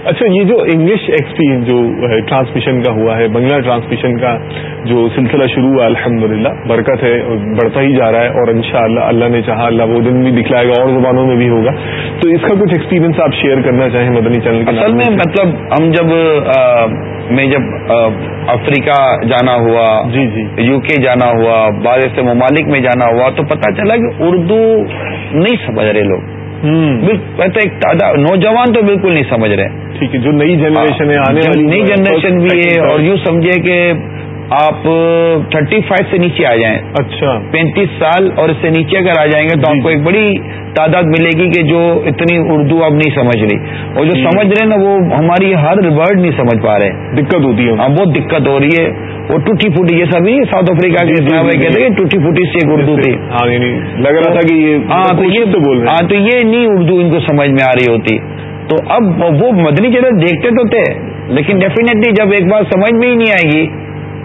اچھا یہ جو انگلش ایکسپیرینس جو ٹرانسمیشن کا ہوا ہے بنگلہ ٹرانسمیشن کا جو سلسلہ شروع ہوا الحمد برکت ہے اور بڑھتا ہی جا رہا ہے اور انشاءاللہ اللہ نے چاہا اللہ وہ دن بھی دکھلائے گا اور زبانوں میں بھی ہوگا۔ تو اس کا کچھ ایکسپیرینس آپ شیئر کرنا چاہیں مدنی چینل کے اصل میں مطلب ہم جب میں جب افریقہ جانا ہوا جی جی۔ یو کے جانا ہوا بعض ایسے ممالک میں جانا ہوا تو پتہ چلا کہ اردو نہیں سمجھ رہے لوگ۔ ایک تعداد نوجوان تو بالکل نہیں سمجھ رہے۔ ٹھیک ہے جو نئی جنریشن ہے آنے والی نئی جنریشن بھی ہے اور یوں سمجھے کہ آپ تھرٹی فائیو سے نیچے آ جائیں۔ اچھا۔ پینتیس سال اور اس سے نیچے اگر آ جائیں گے تو آپ کو ایک بڑی تعداد ملے گی کہ جو اتنی اردو اب نہیں سمجھ رہی۔ اور جو سمجھ رہے ہیں نا وہ ہماری ہر ورڈ نہیں سمجھ پا رہے۔ دقت ہوتی ہے۔ ہاں بہت دقت ہو رہی ہے۔ وہ ٹوٹی پھوٹی یہ سب ساؤتھ افریقہ کے کہتے ہیں ٹوٹی پھوٹی سے ایک اردو تھی۔ ہاں لگ رہا تھا کہ یہ ہاں تو یہ بول ہاں تو یہ نہیں اردو ان کو سمجھ میں آ رہی ہوتی۔ تو اب وہ مدنی چینل دیکھتے تو تھے لیکن ڈیفینیٹلی جب ایک بار سمجھ میں ہی نہیں آئے گی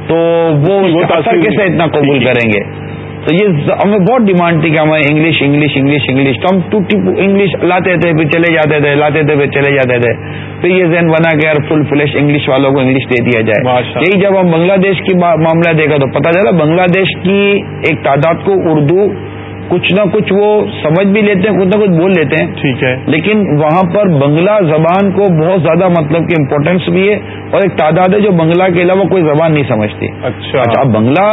تو وہ اثر کیسے اتنا قبول کریں گے؟ تو یہ ہمیں بہت ڈیمانڈ تھی کہ ہمیں انگلش انگلش انگلش انگلش تو ہم ٹوٹی انگلش لاتے تھے پھر چلے جاتے تھے لاتے تھے پھر چلے جاتے تھے۔ پھر یہ ذہن بنا کہ یار فل فلیش انگلش والوں کو انگلش دے دیا جائے۔ یہی جب ہم بنگلہ دیش کی معاملہ دیکھا تو پتا چلا بنگلہ دیش کی ایک تعداد کو اردو کچھ نہ کچھ وہ سمجھ بھی لیتے ہیں کچھ نہ کچھ بول لیتے ہیں۔ ٹھیک ہے۔ لیکن وہاں پر بنگلہ زبان کو بہت زیادہ مطلب کہ امپورٹینس بھی ہے اور ایک تعداد ہے جو بنگلہ کے علاوہ کوئی زبان نہیں سمجھتی۔ اچھا۔ اچھا بنگلہ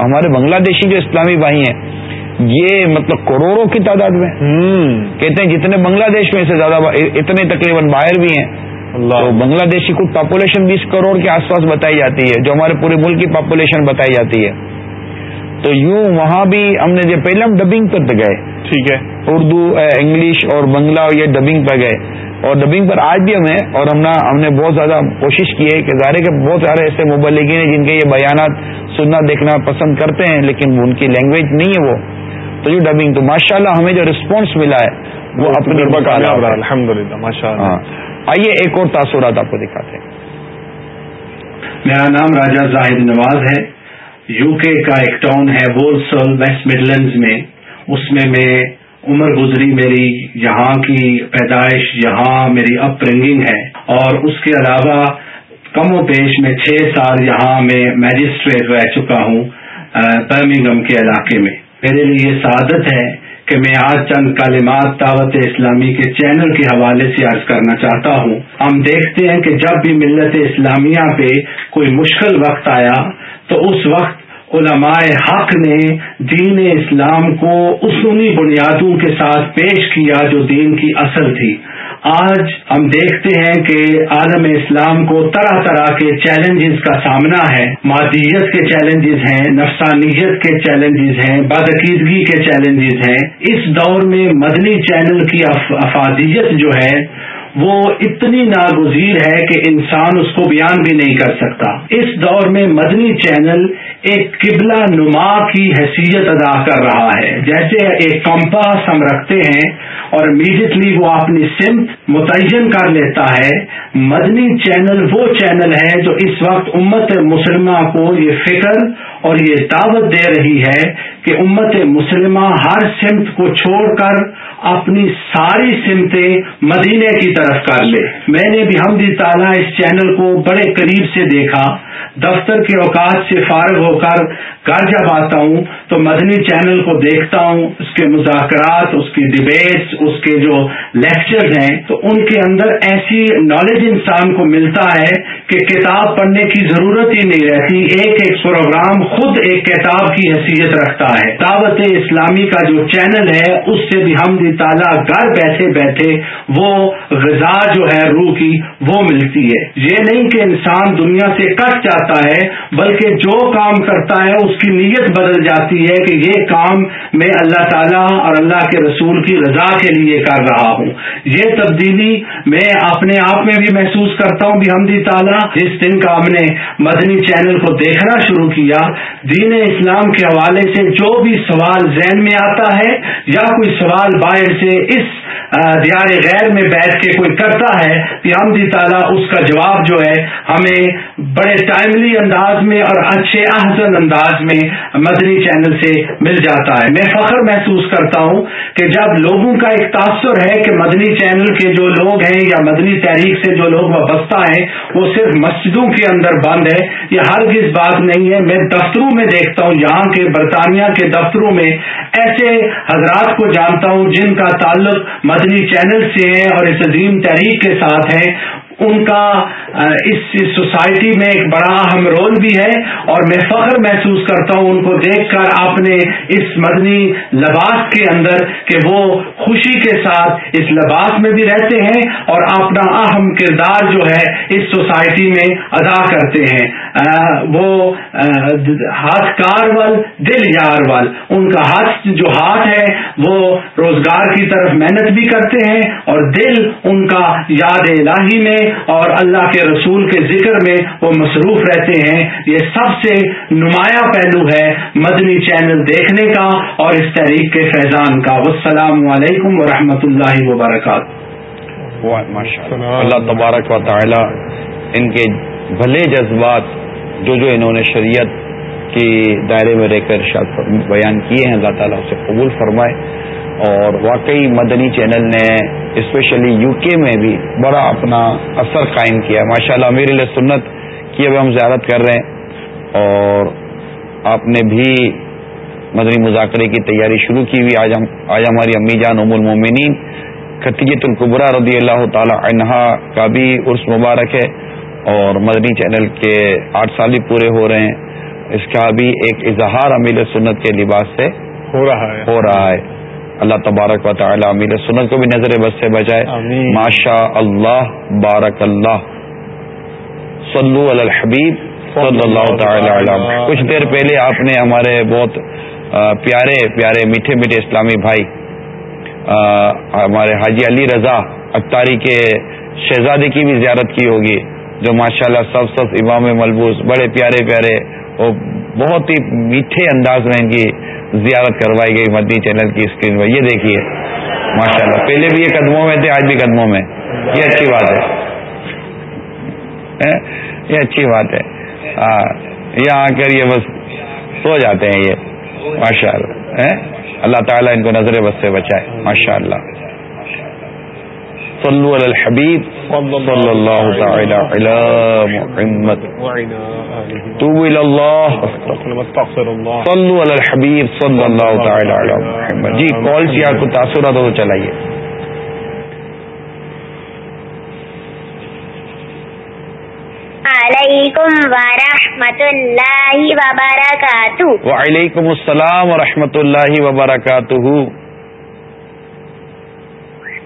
ہمارے بنگلہ دیشی جو اسلامی بھائی ہیں یہ مطلب کروڑوں کی تعداد میں۔ کہتے ہیں جتنے بنگلہ دیش میں سے زیادہ اتنے تقریباً باہر بھی ہیں۔ تو بنگلہ دیش کی کچھ پاپولیشن بیس کروڑ کے آس پاس بتائی جاتی ہے جو ہمارے پورے ملک کی پاپولیشن بتائی جاتی ہے۔ تو یوں وہاں بھی ہم نے جو پہلے ہم ڈبنگ پر گئے۔ ٹھیک ہے۔ اردو انگلش اور بنگلہ یہ ڈبنگ پر گئے۔ اور ڈبنگ پر آج بھی ہمیں اور ہم نے ہم نے بہت زیادہ کوشش کی ہے کہ ظاہر کے بہت سارے ایسے مبلگین ہیں جن کے یہ بیانات سننا دیکھنا پسند کرتے ہیں لیکن ان کی لینگویج نہیں ہے وہ۔ تو یہ ڈبنگ تو ماشاء اللہ ہمیں جو رسپانس ملا ہے وہ اپنے الحمد للہ ماشاء اللہ آئیے ایک اور تاثرات آپ کو دکھاتے ہیں۔ میرا نام راجا زاہد نواز ہے۔ یو کے کا ایک ٹاؤن ہے وولسل، ویسٹ مڈلینڈز میں۔ اس میں میں عمر گزری میری یہاں کی پیدائش، یہاں میری اپ برنگنگ ہے۔ اور اس کے علاوہ کم و بیش میں چھ سال یہاں میں میجسٹریٹ رہ چکا ہوں برمنگم کے علاقے میں۔ میرے لیے یہ سعادت ہے کہ میں آج چند کالمات دعوت اسلامی کے چینل کے حوالے سے عرض کرنا چاہتا ہوں۔ ہم دیکھتے ہیں کہ جب بھی ملت اسلامیہ پہ کوئی مشکل وقت آیا تو اس وقت علماء حق نے دین اسلام کو اصولی بنیادوں کے ساتھ پیش کیا جو دین کی اصل تھی۔ آج ہم دیکھتے ہیں کہ عالم اسلام کو طرح طرح کے چیلنجز کا سامنا ہے۔ مادیت کے چیلنجز ہیں، نفسانیت کے چیلنجز ہیں بدعقیدگی کے چیلنجز ہیں۔ اس دور میں مدنی چینل کی افادیت جو ہے، وہ اتنی ناگزیر ہے کہ انسان اس کو بیان بھی نہیں کر سکتا۔ اس دور میں مدنی چینل ایک قبلہ نما کی حیثیت ادا کر رہا ہے۔ جیسے ایک کمپاس ہم رکھتے ہیں اور امیڈیٹلی وہ اپنی سمت متعین کر لیتا ہے۔ مدنی چینل وہ چینل ہے جو اس وقت امت مسلمہ کو یہ فکر اور یہ دعوت دے رہی ہے کہ امت مسلمہ ہر سمت کو چھوڑ کر اپنی ساری سمتیں مدینے کی طرف کر لے۔ میں نے بھی ہم تعالیٰ اس چینل کو بڑے قریب سے دیکھا۔ دفتر کے اوقات سے فارغ ہو کر گھر جب آتا ہوں تو مدنی چینل کو دیکھتا ہوں، اس کے مذاکرات، اس کی ڈبیٹس اس کے جو لیکچر ہیں، تو ان کے اندر ایسی نالج انسان کو ملتا ہے کہ کتاب پڑھنے کی ضرورت ہی نہیں رہتی۔ ایک ایک پروگرام خود ایک کتاب کی حیثیت رکھتا ہے۔ دعوت اسلامی کا جو چینل ہے، اس سے بھی ہم تعالیٰ گھر بیٹھے بیٹھے وہ غذا جو ہے روح کی وہ ملتی ہے۔ یہ نہیں کہ انسان دنیا سے کٹ جاتا ہے، بلکہ جو کام کرتا ہے اس کی نیت بدل جاتی ہے کہ یہ کام میں اللہ تعالیٰ اور اللہ کے رسول کی رضا کے لیے کر رہا ہوں۔ یہ تبدیلی میں اپنے آپ میں بھی محسوس کرتا ہوں، بھی ہمدی تعالیٰ۔ جس دن کا ہم نے مدنی چینل کو دیکھنا شروع کیا۔ دین اسلام کے حوالے سے جو بھی سوال ذہن میں آتا ہے یا کوئی سوال باہر سے اس دیار غیر میں بیٹھ کے کوئی کرتا ہے، کہ ہم تعالیٰ اس کا جواب جو ہے، ہمیں بڑے ٹائملی انداز میں اور اچھے احسن انداز میں مدنی چینل سے مل جاتا ہے۔ میں فخر محسوس کرتا ہوں کہ جب لوگوں کا ایک تاثر ہے کہ مدنی چینل کے جو لوگ ہیں یا مدنی تحریک سے جو لوگ وابستہ ہیں، وہ صرف مسجدوں کے اندر بند ہے، یہ ہر کس بات نہیں ہے۔ میں دفتروں میں دیکھتا ہوں، یہاں کے برطانیہ کے دفتروں میں ایسے حضرات کو جانتا ہوں جن کا تعلق مدنی چینل سے ہے اور اس عظیم تحریک کے ساتھ ہے ان کا اس سوسائٹی میں ایک بڑا اہم رول بھی ہے اور میں فخر محسوس کرتا ہوں ان کو دیکھ کر اپنے اس مدنی لباس کے اندر کہ وہ خوشی کے ساتھ اس لباس میں بھی رہتے ہیں اور اپنا اہم کردار جو ہے اس سوسائٹی میں ادا کرتے ہیں۔ وہ ہاتھ کار وال دل یار وال ان کا ہاتھ جو ہاتھ ہے، وہ روزگار کی طرف محنت بھی کرتے ہیں اور دل ان کا یاد الہی میں اور اللہ کے رسول کے ذکر میں وہ مصروف رہتے ہیں۔ یہ سب سے نمایاں پہلو ہے مدنی چینل دیکھنے کا اور اس تحریک کے فیضان کا۔ السلام علیکم ورحمۃ اللہ وبرکاتہ۔ اللہ تبارک و تعالی ان کے بھلے جذبات جو جو انہوں نے شریعت کی دائرے میں رہ کر بیان کیے ہیں، اللہ تعالیٰ اسے قبول فرمائے۔ اور واقعی مدنی چینل نے اسپیشلی یو کے میں بھی بڑا اپنا اثر قائم کیا ماشاء اللہ لیے سنت کی اب ہم زیارت کر رہے ہیں اور آپ نے بھی مدنی مذاکرے کی تیاری شروع کی ہوئی۔ آج ہم آج ہماری امی جان ام المومنین خطیت القبرا رضی اللہ تعالی عنہا کا بھی عرس مبارک ہے اور مدنی چینل کے آٹھ سال ہی پورے ہو رہے ہیں۔ اس کا بھی ایک اظہار امیل سنت کے لباس سے ہو رہا ہے۔ ہو رہا ہے۔ اللہ تبارک و تعالی امیر سنت کو بھی نظر بس سے بچائے. ماشاء اللہ بارک اللہ صلو علی الحبیب صلی اللہ تعالی علام کچھ دیر پہلے آپ نے ہمارے بہت پیارے پیارے میٹھے میٹھے اسلامی بھائی ہمارے حاجی علی رضا اختاری کے شہزادی کی بھی زیارت کی ہوگی جو ماشاء اللہ سب سب امام ملبوس بڑے پیارے پیارے وہ بہت ہی میٹھے انداز میں ان کی زیارت کروائی گئی مدنی چینل کی اسکرین پر۔ یہ دیکھیے۔ ماشاء اللہ پہلے بھی یہ قدموں میں تھے، آج بھی قدموں میں۔ یہ اچھی بات ہے۔ یہ اچھی بات ہے۔ ہاں یہ آ کر یہ بس سو جاتے ہیں یہ۔ ماشاء اللہ اللہ تعالیٰ ان کو نظر بس سے بچائے۔ ماشاء اللہ صلو علی الحبیب صلی اللہ تعالی علی محمد. توبو الى اللہ صلو علی الحبیب صلی اللہ تعالی علی محمد. جی کال کیا کو تاثرات تو چلائیے. علیکم ورحمۃ اللہ وبرکاتہ. وعلیکم السلام ورحمۃ اللہ وبرکاتہ.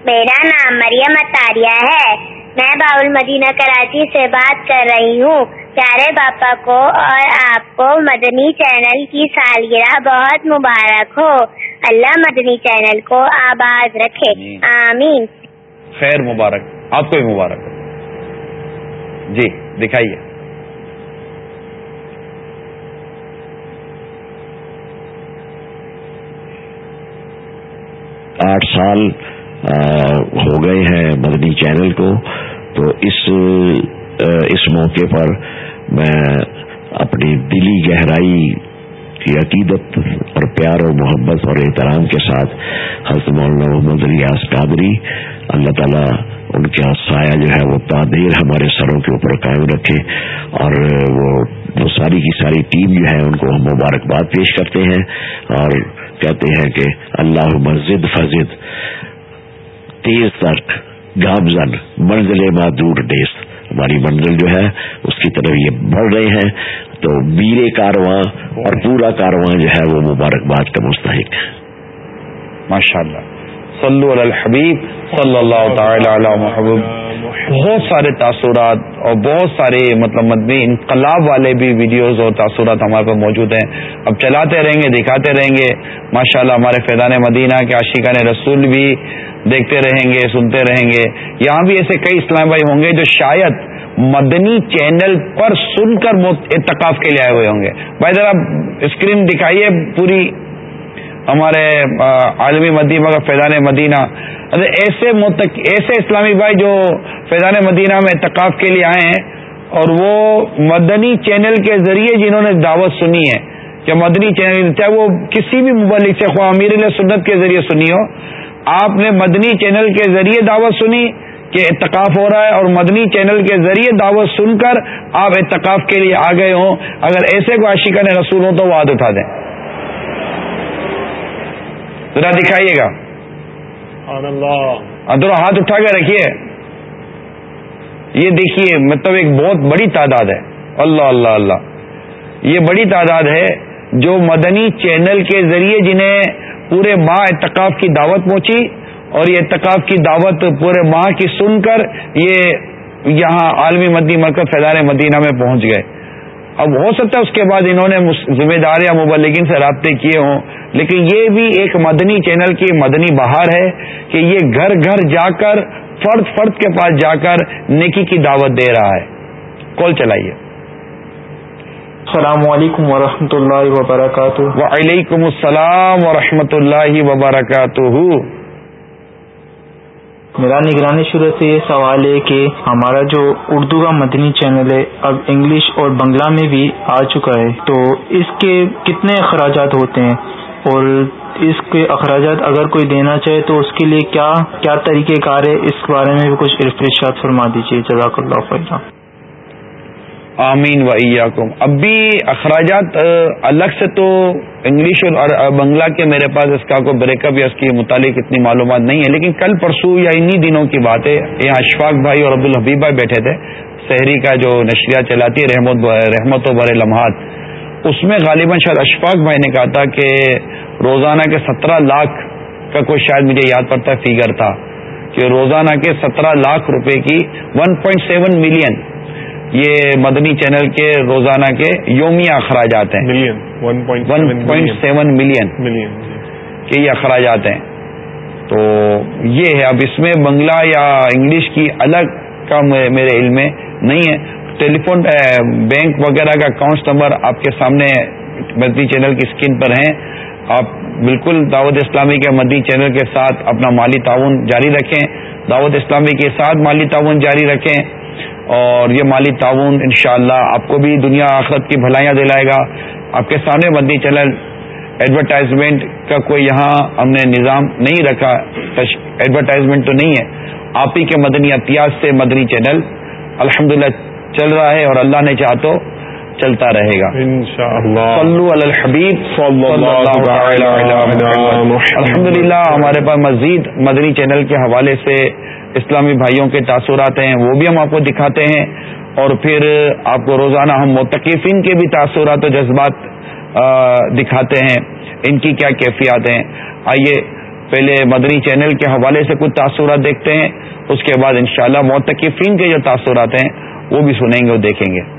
میرا نام مریم اتاریہ ہے۔ میں باول مدینہ کراچی سے بات کر رہی ہوں۔ پیارے باپا کو اور آپ کو مدنی چینل کی سالگرہ بہت مبارک ہو۔ اللہ مدنی چینل کو آباد رکھے۔ آمین۔ خیر مبارک۔ آپ کو مبارک جی دکھائیے۔ آٹھ سال ہو گئے ہیں مدنی چینل کو، تو اس اس موقع پر میں اپنی دلی گہرائی کی عقیدت اور پیار اور محبت اور احترام کے ساتھ حضرت مولانا محمد ریاض قادری، اللہ تعالیٰ ان کا سایہ جو ہے وہ تعدیر ہمارے سروں کے اوپر قائم رکھے اور وہ وہ ساری کی ساری ٹیم جو ہے ان کو ہم مبارکباد پیش کرتے ہیں اور کہتے ہیں کہ اللہ مسجد فضد تیز ترک گامزن منزل مادور ڈیس ہماری منزل جو ہے، اس کی طرف یہ بڑھ رہے ہیں۔ تو میرے کارواں اور پورا کارواں جو ہے وہ مبارکباد کا مستحق ہے۔ ماشاء اللہ صلو علی الحبیب صلی اللہ تعالی علی محبوب. بہت سارے تاثرات اور بہت سارے مطلب مدنی انقلاب والے بھی ویڈیوز اور تاثرات ہمارے پاس موجود ہیں۔ اب چلاتے رہیں گے، دکھاتے رہیں گے۔ ماشاء اللہ ہمارے فیضان مدینہ کے عاشقان رسول بھی دیکھتے رہیں گے، سنتے رہیں گے۔ یہاں بھی ایسے کئی اسلام بھائی ہوں گے جو شاید مدنی چینل پر سن کر اتقاف کے لیے آئے ہوئے ہوں گے۔ بھائی ذرا اسکرین دکھائیے پوری ہمارے عالمی مدینہ کا فیضان مدینہ۔ ایسے ایسے اسلامی بھائی جو فیضان مدینہ میں اتقاف کے لیے آئے ہیں، اور وہ مدنی چینل کے ذریعے جنہوں نے دعوت سنی ہے کہ مدنی چینل چاہے وہ کسی بھی مبلک سے خواہ امیر سنت کے ذریعے سنی ہو، آپ نے مدنی چینل کے ذریعے دعوت سنی کہ اتقاف ہو رہا ہے، اور مدنی چینل کے ذریعے دعوت سن کر آپ اتقاف کے لیے آ گئے ہوں۔ اگر ایسے کو عاشقہ نے رسول ہوں تو وہ ہاتھ اٹھا دیں۔ ذرا دکھائیے گا۔ ادھر ہاتھ اٹھا کے رکھیے۔ یہ دیکھیے مطلب ایک بہت بڑی تعداد ہے۔ اللہ اللہ اللہ۔ یہ بڑی تعداد ہے جو مدنی چینل کے ذریعے جنہیں پورے ماہ اتقاف کی دعوت پہنچی اور یہ اتقاف کی دعوت پورے ماہ کی سن کر یہ یہاں عالمی مدنی مرکز فیضان مدینہ میں پہنچ گئے۔ اب ہو سکتا ہے اس کے بعد انہوں نے ذمہ دار یا مبلگین سے رابطے کیے ہوں۔ لیکن یہ بھی ایک مدنی چینل کی مدنی بہار ہے کہ یہ گھر گھر جا کر فرد فرد کے پاس جا کر نیکی کی دعوت دے رہا ہے۔ کال چلائیے۔ السلام علیکم ورحمۃ اللہ وبرکاتہ۔ وعلیکم السلام ورحمۃ اللہ وبرکاتہ۔ میرا نگرانی شروع سے یہ سوال ہے کہ ہمارا جو اردو کا مدنی چینل ہے، اب انگلش اور بنگلہ میں بھی آ چکا ہے۔ تو اس کے کتنے اخراجات ہوتے ہیں؟ اور اس کے اخراجات اگر کوئی دینا چاہے تو اس کے لیے کیا کیا طریقہ کار ہے؟ اس بارے میں بھی کچھ ارفرشات فرما دیجیے جزاک اللہ خیر آمین و اب بھی اخراجات الگ سے تو انگلش اور بنگلہ کے میرے پاس اس کا کوئی بریک اپ یا اس کے متعلق اتنی معلومات نہیں ہے، لیکن کل پرسوں یا انہی دنوں کی بات ہے یہاں اشفاق بھائی اور عبد الحبیب بھائی بیٹھے تھے، شہری کا جو نشریات چلاتی ہے، رحمت رحمت و بر لمحات، اس میں غالباً شاید اشفاق بھائی نے کہا تھا کہ روزانہ کے سترہ لاکھ کا کوئی شاید مجھے یاد پڑتا فیگر تھا کہ روزانہ کے سترہ لاکھ روپے کی ون پوائنٹ سیون ملین یہ مدنی چینل کے روزانہ کے یومیہ اخراجات ہیں۔ ون پوائنٹ سیون ملین کے یہ اخراجات ہیں۔ تو یہ ہے اب اس میں بنگلہ یا انگلش کی الگ کا میرے علم میں نہیں ہے۔ ٹیلی فون بینک وغیرہ کا اکاؤنٹ نمبر آپ کے سامنے مدنی چینل کی اسکرین پر ہیں۔ آپ بالکل دعوت اسلامی کے مدنی چینل کے ساتھ اپنا مالی تعاون جاری رکھیں۔ دعوت اسلامی کے ساتھ مالی تعاون جاری رکھیں۔ اور یہ مالی تعاون انشاءاللہ اللہ آپ کو بھی دنیا آخرت کی بھلائیاں دلائے گا۔ آپ کے سامنے مدنی چینل ایڈورٹائزمنٹ کا کوئی یہاں ہم نے نظام نہیں رکھا ایڈورٹائزمنٹ تو نہیں ہے۔ آپ ہی کے مدنی احتیاط سے مدنی چینل الحمدللہ چل رہا ہے اور اللہ نے چاہ تو چلتا رہے گا۔ الحبیب الحمد للہ ہمارے پاس مزید مدنی چینل کے حوالے سے اسلامی بھائیوں کے تاثرات ہیں وہ بھی ہم آپ کو دکھاتے ہیں۔ اور پھر آپ کو روزانہ ہم متقفین کے بھی تاثرات و جذبات دکھاتے ہیں۔ ان کی کیا کیفیات ہیں۔ آئیے پہلے مدنی چینل کے حوالے سے کچھ تاثرات دیکھتے ہیں۔ اس کے بعد انشاءاللہ شاء کے جو تاثرات ہیں وہ بھی سنیں گے اور دیکھیں گے۔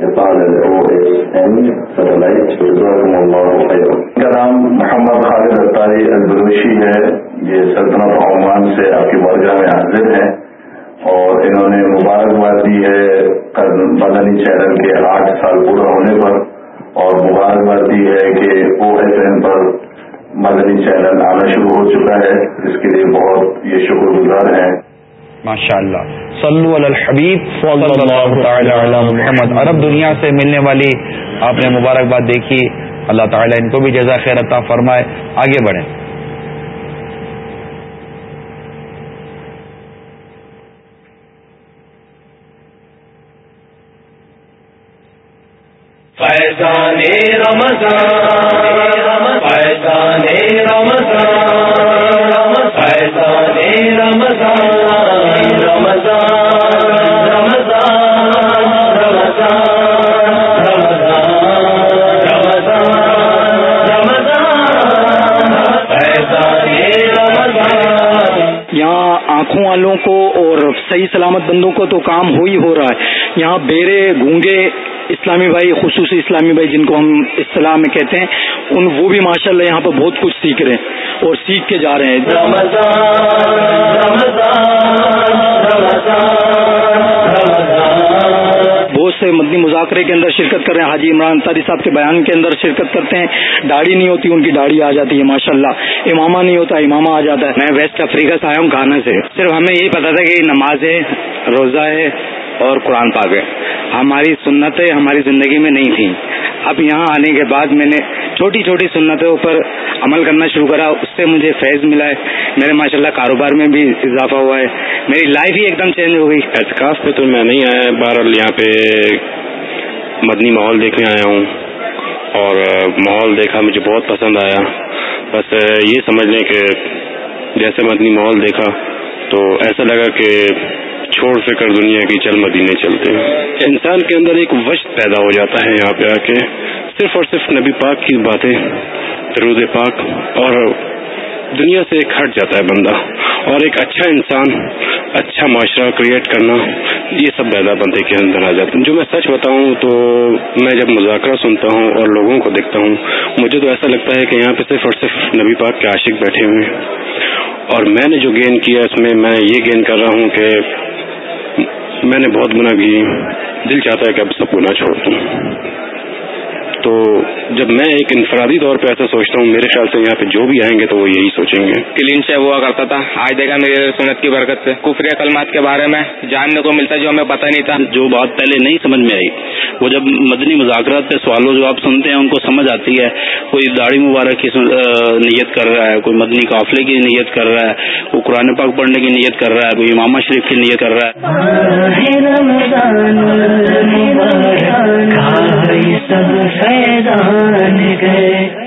کا نام محمد خالد اطاری البروشی ہے. یہ سلطنت عمان سے آپ کی برگاہ میں حاضر ہیں اور انہوں نے مبارکباد دی ہے مدنی چینل کے آٹھ سال پورا ہونے پر اور مبارکباد دی ہے کہ او ایس این پر مدنی چینل آنا شروع ہو چکا ہے. جس کے لیے بہت یہ شکر گزار ہیں. ماشاء اللہ صلو علی الحبیب، صلی اللہ تعالی علی محمد۔ عرب دنیا سے ملنے والی آپ نے مبارکباد دیکھی، اللہ تعالیٰ ان کو بھی جزا خیر عطا فرمائے۔ آگے بڑھیں۔ فیضان رمضان، فیضان صحیح سلامت بندوں کو تو کام ہو ہی ہو رہا ہے۔ یہاں بیرے، گونگے، اسلامی بھائی، خصوصی اسلامی بھائی، جن کو ہم اصطلاح میں کہتے ہیں، ان وہ بھی ماشاء اللہ یہاں پہ بہت کچھ سیکھ رہے ہیں اور سیکھ کے جا رہے ہیں۔ بہت سے مدنی مذاکرے کے اندر شرکت کر رہے ہیں۔ حاجی عمران تاری صاحب کے بیان کے اندر شرکت کرتے ہیں۔ داڑھی نہیں ہوتی، ان کی داڑھی آ جاتی ہے ماشاء اللہ امامہ نہیں ہوتا، امامہ آ جاتا ہے۔ میں ویسٹ افریقہ سے آیا ہوں گانا سے۔ صرف ہمیں یہی پتا تھا کہ نماز ہے، روزہ ہے اور قرآن پاک ہے۔ ہماری سنتیں ہماری زندگی میں نہیں تھیں۔ اب یہاں آنے کے بعد میں نے چھوٹی چھوٹی سنتوں پر عمل کرنا شروع کرا، اس سے مجھے فیض ملا ہے۔ میرے ماشاء اللہ کاروبار میں بھی اضافہ ہوا ہے۔ میری لائف ہی ایک دم چینج ہو گئی۔ اعتکاف پہ تو میں نہیں آیا، بہرحال یہاں پہ مدنی ماحول دیکھنے آیا ہوں۔ اور ماحول دیکھا مجھے بہت پسند آیا۔ بس یہ سمجھ لیں کہ جیسے مدنی ماحول دیکھا تو ایسا لگا کہ چھوڑ فکر دنیا کی چل مدینے چلتے ہیں۔ انسان کے اندر ایک وشت پیدا ہو جاتا ہے یہاں پہ آ کے۔ صرف اور صرف نبی پاک کی باتیں، درود پاک، اور دنیا سے ایک ہٹ جاتا ہے بندہ۔ اور ایک اچھا انسان اچھا معاشرہ کریٹ کرنا، یہ سب پیدا بندے کے اندر آ جاتا ہے۔ جو میں سچ بتاؤں تو میں جب مذاکرہ سنتا ہوں اور لوگوں کو دیکھتا ہوں، مجھے تو ایسا لگتا ہے کہ یہاں پہ صرف اور صرف نبی پاک کے عاشق بیٹھے ہوئے ہیں۔ اور میں نے جو گین کیا، اس میں میں یہ گین کر رہا ہوں کہ میں نے بہت گناہ کی دل چاہتا ہے کہ اب سب گناہ چھوڑ دوں۔ تو جب میں ایک انفرادی طور پہ ایسا سوچتا ہوں میرے خیال سے یہاں پہ جو بھی آئیں گے تو وہ یہی سوچیں گے۔ کلین سے ہوا کرتا تھا۔ آج دیکھا میری سنت کی برکت سے۔ کفری کلمات کے بارے میں جاننے کو ملتا جو ہمیں پتہ نہیں تھا۔ جو بات پہلے نہیں سمجھ میں آئی وہ جب مدنی مذاکرات پہ سوالوں جو آپ سنتے ہیں ان کو سمجھ آتی ہے۔ کوئی داڑھی مبارک کی نیت کر رہا ہے کوئی مدنی قافلے کی نیت کر رہا ہے کوئی قرآن پاک پڑھنے کی نیت کر رہا ہے کوئی امامہ شریف کی نیت کر رہا ہے۔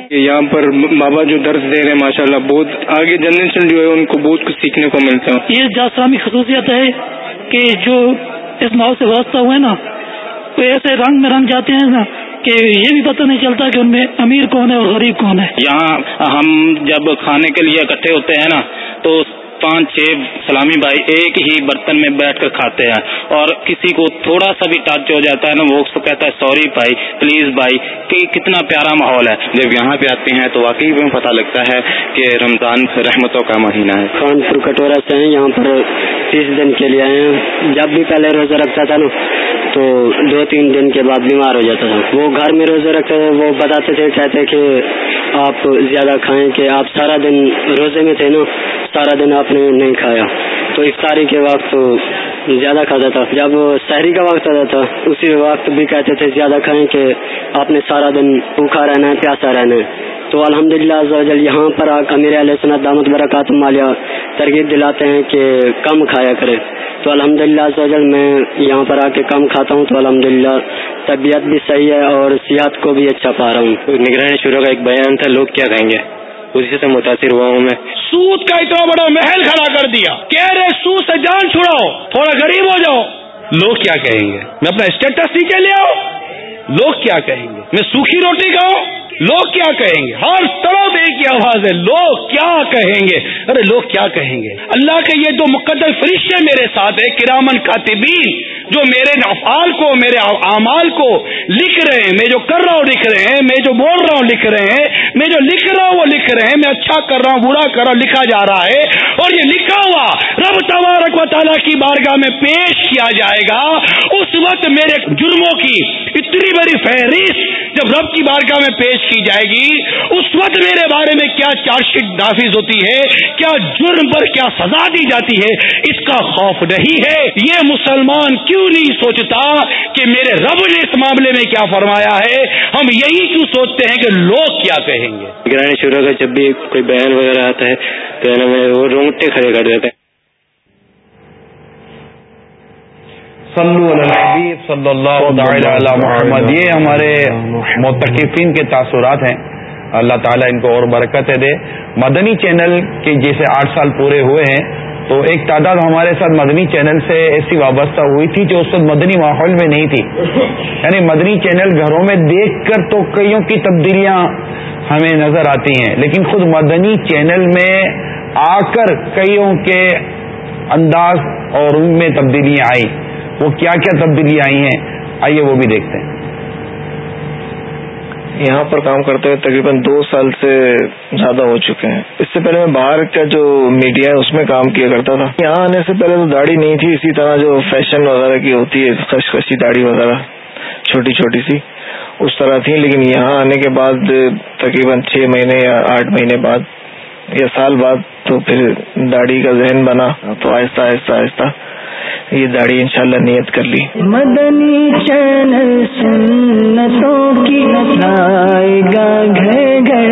یہاں پر بابا جو درس دے رہے ہیں ماشاء اللہ بہت آگے جنریشن جو ہے ان کو بہت کچھ سیکھنے کو ملتا ہے۔ یہ جاسرامی خصوصیت ہے کہ جو اس ماحول سے واسطہ ہوئے نا تو ایسے رنگ میں رنگ جاتے ہیں نا کہ یہ بھی پتہ نہیں چلتا کہ ان میں امیر کون ہے اور غریب کون ہے۔ یہاں ہم جب کھانے کے لیے اکٹھے ہوتے ہیں نا تو پانچ چھ سلامی بھائی ایک ہی برتن میں بیٹھ کر کھاتے ہیں اور کسی کو تھوڑا سا بھی ٹچ ہو جاتا ہے نا، وہ کہتا ہے سوری بھائی پلیز بھائی، کہ کتنا پیارا ماحول ہے۔ جب یہاں پہ آتے ہیں تو واقعی بھی پتہ لگتا ہے کہ رمضان رحمتوں کا مہینہ ہے۔ خان پور کٹورا سے ہیں، یہاں پر تیس دن کے لیے آئے ہیں۔ جب بھی پہلے روزہ رکھتا تھا نا، تو دو تین دن کے بعد بیمار ہو جاتا تھا۔ وہ گھر میں روزے رکھتے تھے، وہ بتاتے تھے، کہتے کہ آپ زیادہ کھائیں کہ آپ سارا دن روزے میں تھے نا، سارا دن آپ نے نہیں کھایا۔ تو افطاری کے وقت زیادہ کھاتا تھا۔ جب شہری کا وقت آتا تھا، اسی وقت بھی کہتے تھے، زیادہ کھائیں کہ آپ نے سارا دن بھوکھا رہنا ہے، پیاسا رہنا ہے۔ تو الحمد للہ یہاں پر آ کر امیر علیہ صنعت دامت برکات مالیہ ترغیب دلاتے ہیں کہ کم کھایا کرے۔ تو الحمد للہ میں یہاں پر آ کے کم کھاتا ہوں تو الحمد للہ طبیعت بھی صحیح ہے اور صحت کو بھی اچھا پا رہا ہوں۔ نگرانی شروع کا ایک بیان تھا، لوگ کیا کہیں گے؟ اسی سے متاثر ہوا ہوں میں۔ سود کا اتنا بڑا محل کھڑا کر دیا۔ کہہ رہے سود سے جان چھڑاؤ تھوڑا غریب ہو جاؤ۔ لوگ کیا کہیں گے؟ میں اپنا اسٹیٹس نیچے لے آؤ لوگ کیا کہیں گے؟ میں سوکھی روٹی کھاؤں؟ لوگ کیا کہیں گے؟ ہر طرف ایک ہی آواز ہے، لوگ کیا کہیں گے؟ ارے لوگ کیا کہیں گے؟ اللہ کے یہ دو مقدس فرشتے میرے ساتھ ہے کرامن کاتبین، جو میرے افعال کو، میرے اعمال کو لکھ رہے ہیں، میں جو کر رہا ہوں لکھ رہے ہیں، میں جو بول رہا ہوں لکھ رہے ہیں، میں جو لکھ رہا ہوں وہ لکھ رہے ہیں، میں اچھا کر رہا ہوں، برا کر رہا ہوں، لکھا جا رہا ہے۔ اور یہ لکھا لکھا ہوا رب تبارک و تعالیٰ کی بارگاہ میں پیش کیا جائے گا۔ اس وقت میرے جرموں کی اتنی بڑی فہرست جب رب کی بارگاہ میں پیش کی جائے گی، اس وقت میرے بارے میں کیا چارج شیٹ نافذ ہوتی ہے، کیا جرم پر کیا سزا دی جاتی ہے، اس کا خوف نہیں ہے۔ یہ مسلمان کیوں نہیں سوچتا کہ میرے رب نے اس معاملے میں کیا فرمایا ہے؟ ہم یہی کیوں سوچتے ہیں کہ لوگ کیا کہیں گے؟ گرانی شروع کا جب بھی کوئی بیان وغیرہ آتا ہے تو ہمیں وہ رونگٹے کھڑے کر دیتے ہیں۔ صلو علی الحبیب صلی اللہ تعالی علی محمد. یہ ہمارے متقفین کے تاثرات ہیں۔ اللہ تعالیٰ ان کو اور برکتیں دے۔ مدنی چینل کے جیسے آٹھ سال پورے ہوئے ہیں، تو ایک تعداد ہمارے ساتھ مدنی چینل سے ایسی وابستہ ہوئی تھی جو اس وقت مدنی ماحول میں نہیں تھی۔ یعنی مدنی چینل گھروں میں دیکھ کر تو کئیوں کی تبدیلیاں ہمیں نظر آتی ہیں۔ لیکن خود مدنی چینل میں آ کر کئیوں کے انداز اور ان میں تبدیلیاں آئی وہ کیا کیا تبدیلیاں آئی ہیں، آئیے وہ بھی دیکھتے ہیں۔ یہاں پر کام کرتے ہوئے تقریباً دو سال سے زیادہ ہو چکے ہیں۔ اس سے پہلے میں باہر کا جو میڈیا ہے، اس میں کام کیا کرتا تھا۔ یہاں آنے سے پہلے تو داڑھی نہیں تھی، اسی طرح جو فیشن وغیرہ کی ہوتی ہے خشخشی داڑھی وغیرہ، چھوٹی چھوٹی سی، اس طرح تھی۔ لیکن یہاں آنے کے بعد، تقریباً چھ مہینے یا آٹھ مہینے بعد یا سال بعد تو پھر داڑھی کا ذہن بنا، تو آہستہ آہستہ آہستہ یہ داڑھی انشاءاللہ نیت کر لی۔ مدنی چینل سنتوں کی گا گھر گھر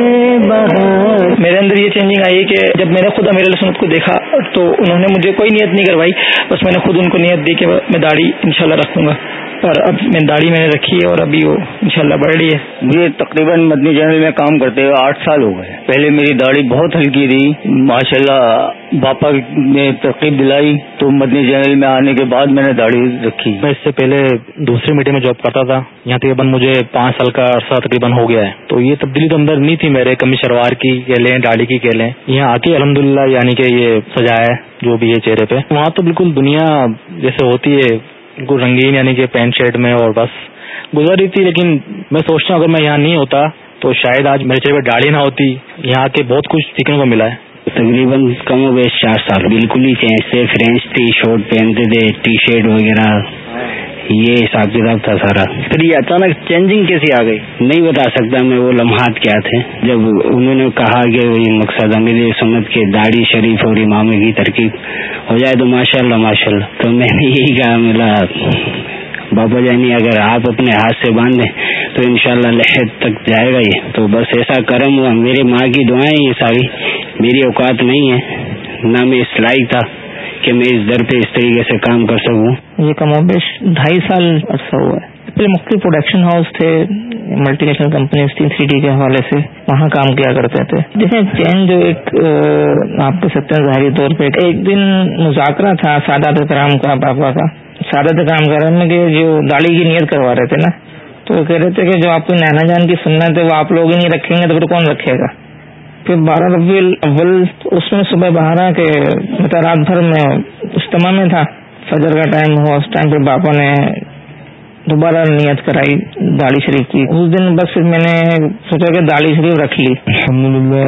بہار۔ میرے اندر یہ چینجنگ آئی کہ جب میں نے خود امیر سنت کو دیکھا تو انہوں نے مجھے کوئی نیت نہیں کروائی۔ بس میں نے خود ان کو نیت دی کہ میں داڑھی انشاءاللہ رکھوں گا۔ اور اب میں داڑھی میں نے رکھی ہے اور ابھی وہ انشاءاللہ بڑھ رہی ہے۔ مجھے تقریباً مدنی چینل میں کام کرتے ہوئے آٹھ سال ہو گئے۔ پہلے میری داڑھی بہت ہلکی تھی۔ ماشاءاللہ باپا نے ترقیب دلائی تو مدنی چینل میں آنے کے بعد میں نے داڑھی رکھی۔ میں اس سے پہلے دوسری میٹنگ میں جاب کرتا تھا۔ یہاں تقریباً مجھے پانچ سال کا عرصہ تقریباً ہو گیا ہے۔ تو یہ تبدیلی تو اندر نہیں تھی میرے، کمی شلوار کی کہہ لیں، داڑھی کی کہہ لیں۔ یہاں آ کے الحمد یعنی کہ یہ سجایا ہے، جو بھی ہے چہرے پہ۔ وہاں تو بالکل دنیا جیسے ہوتی ہے، بالکل رنگین یعنی کہ پینٹ شرٹ میں اور بس گزر رہی تھی۔ لیکن میں سوچتا ہوں اگر میں یہاں نہیں ہوتا تو شاید آج میرے چہرے پہ ڈاڑی نہ ہوتی۔ یہاں کے بہت کچھ سیکھنے کو ملا ہے۔ تقریباً کم و بیش چار سال۔ بالکل ہی چینج تھے فرینچ ٹی شرٹ پہنتے تھے ٹی شرٹ وغیرہ۔ یہ حساب کتاب تھا سارا۔ پھر یہ اچانک چینجنگ کیسی آ گئی؟ نہیں بتا سکتا میں وہ لمحات کیا تھے۔ جب انہوں نے کہا کہ وہی مقصد امیر سمت کے داڑھی شریف اور امام کی ترکیب۔ ہو جائے تو ماشاء اللہ ماشاء اللہ تو میں نے یہی کہا ملا بابا جانی اگر آپ اپنے ہاتھ سے باندھیں تو انشاءاللہ لحد تک جائے گا یہ۔ تو بس ایسا کرم ہوا، میرے ماں کی دعائیں یہ ساری۔ میری اوقات نہیں ہے۔ نہ میں اس لائق تھا کہ میں اس در پہ اس طریقے سے کام کر سکوں۔ یہ کم و بیش ڈھائی سال عرصہ ہوا ہے۔ پہلے مختلف پروڈکشن ہاؤس تھے ملٹی نیشنل کمپنیز تھی تھری ڈی کے حوالے سے۔ وہاں کام کیا کرتے تھے۔ جیسے چین جو ایک آپ کہہ سکتے ہیں ظاہری طور پہ، ایک دن مذاکرہ تھا سادات کرام کا پاپا کا۔ سادہ کام کر رہے میں کہ جو داڑھی کی نیت کروا رہے تھے نا، تو وہ کہہ رہے تھے کہ جو آپ کو نینا جان کی سننا ہے، وہ آپ لوگ ہی نہیں رکھیں گے، تو پھر کون رکھے گا؟ پھر بارہ ربی اول اس میں صبح باہر کے مطلب رات بھر میں اجتماع میں تھا، فجر کا ٹائم ہوا، اس ٹائم پہ باپا نے دوبارہ نیت کرائی داڑھی شریف کی۔ اس دن بس پھر میں نے سوچا کہ داڑھی شریف رکھ لی۔ الحمد للہ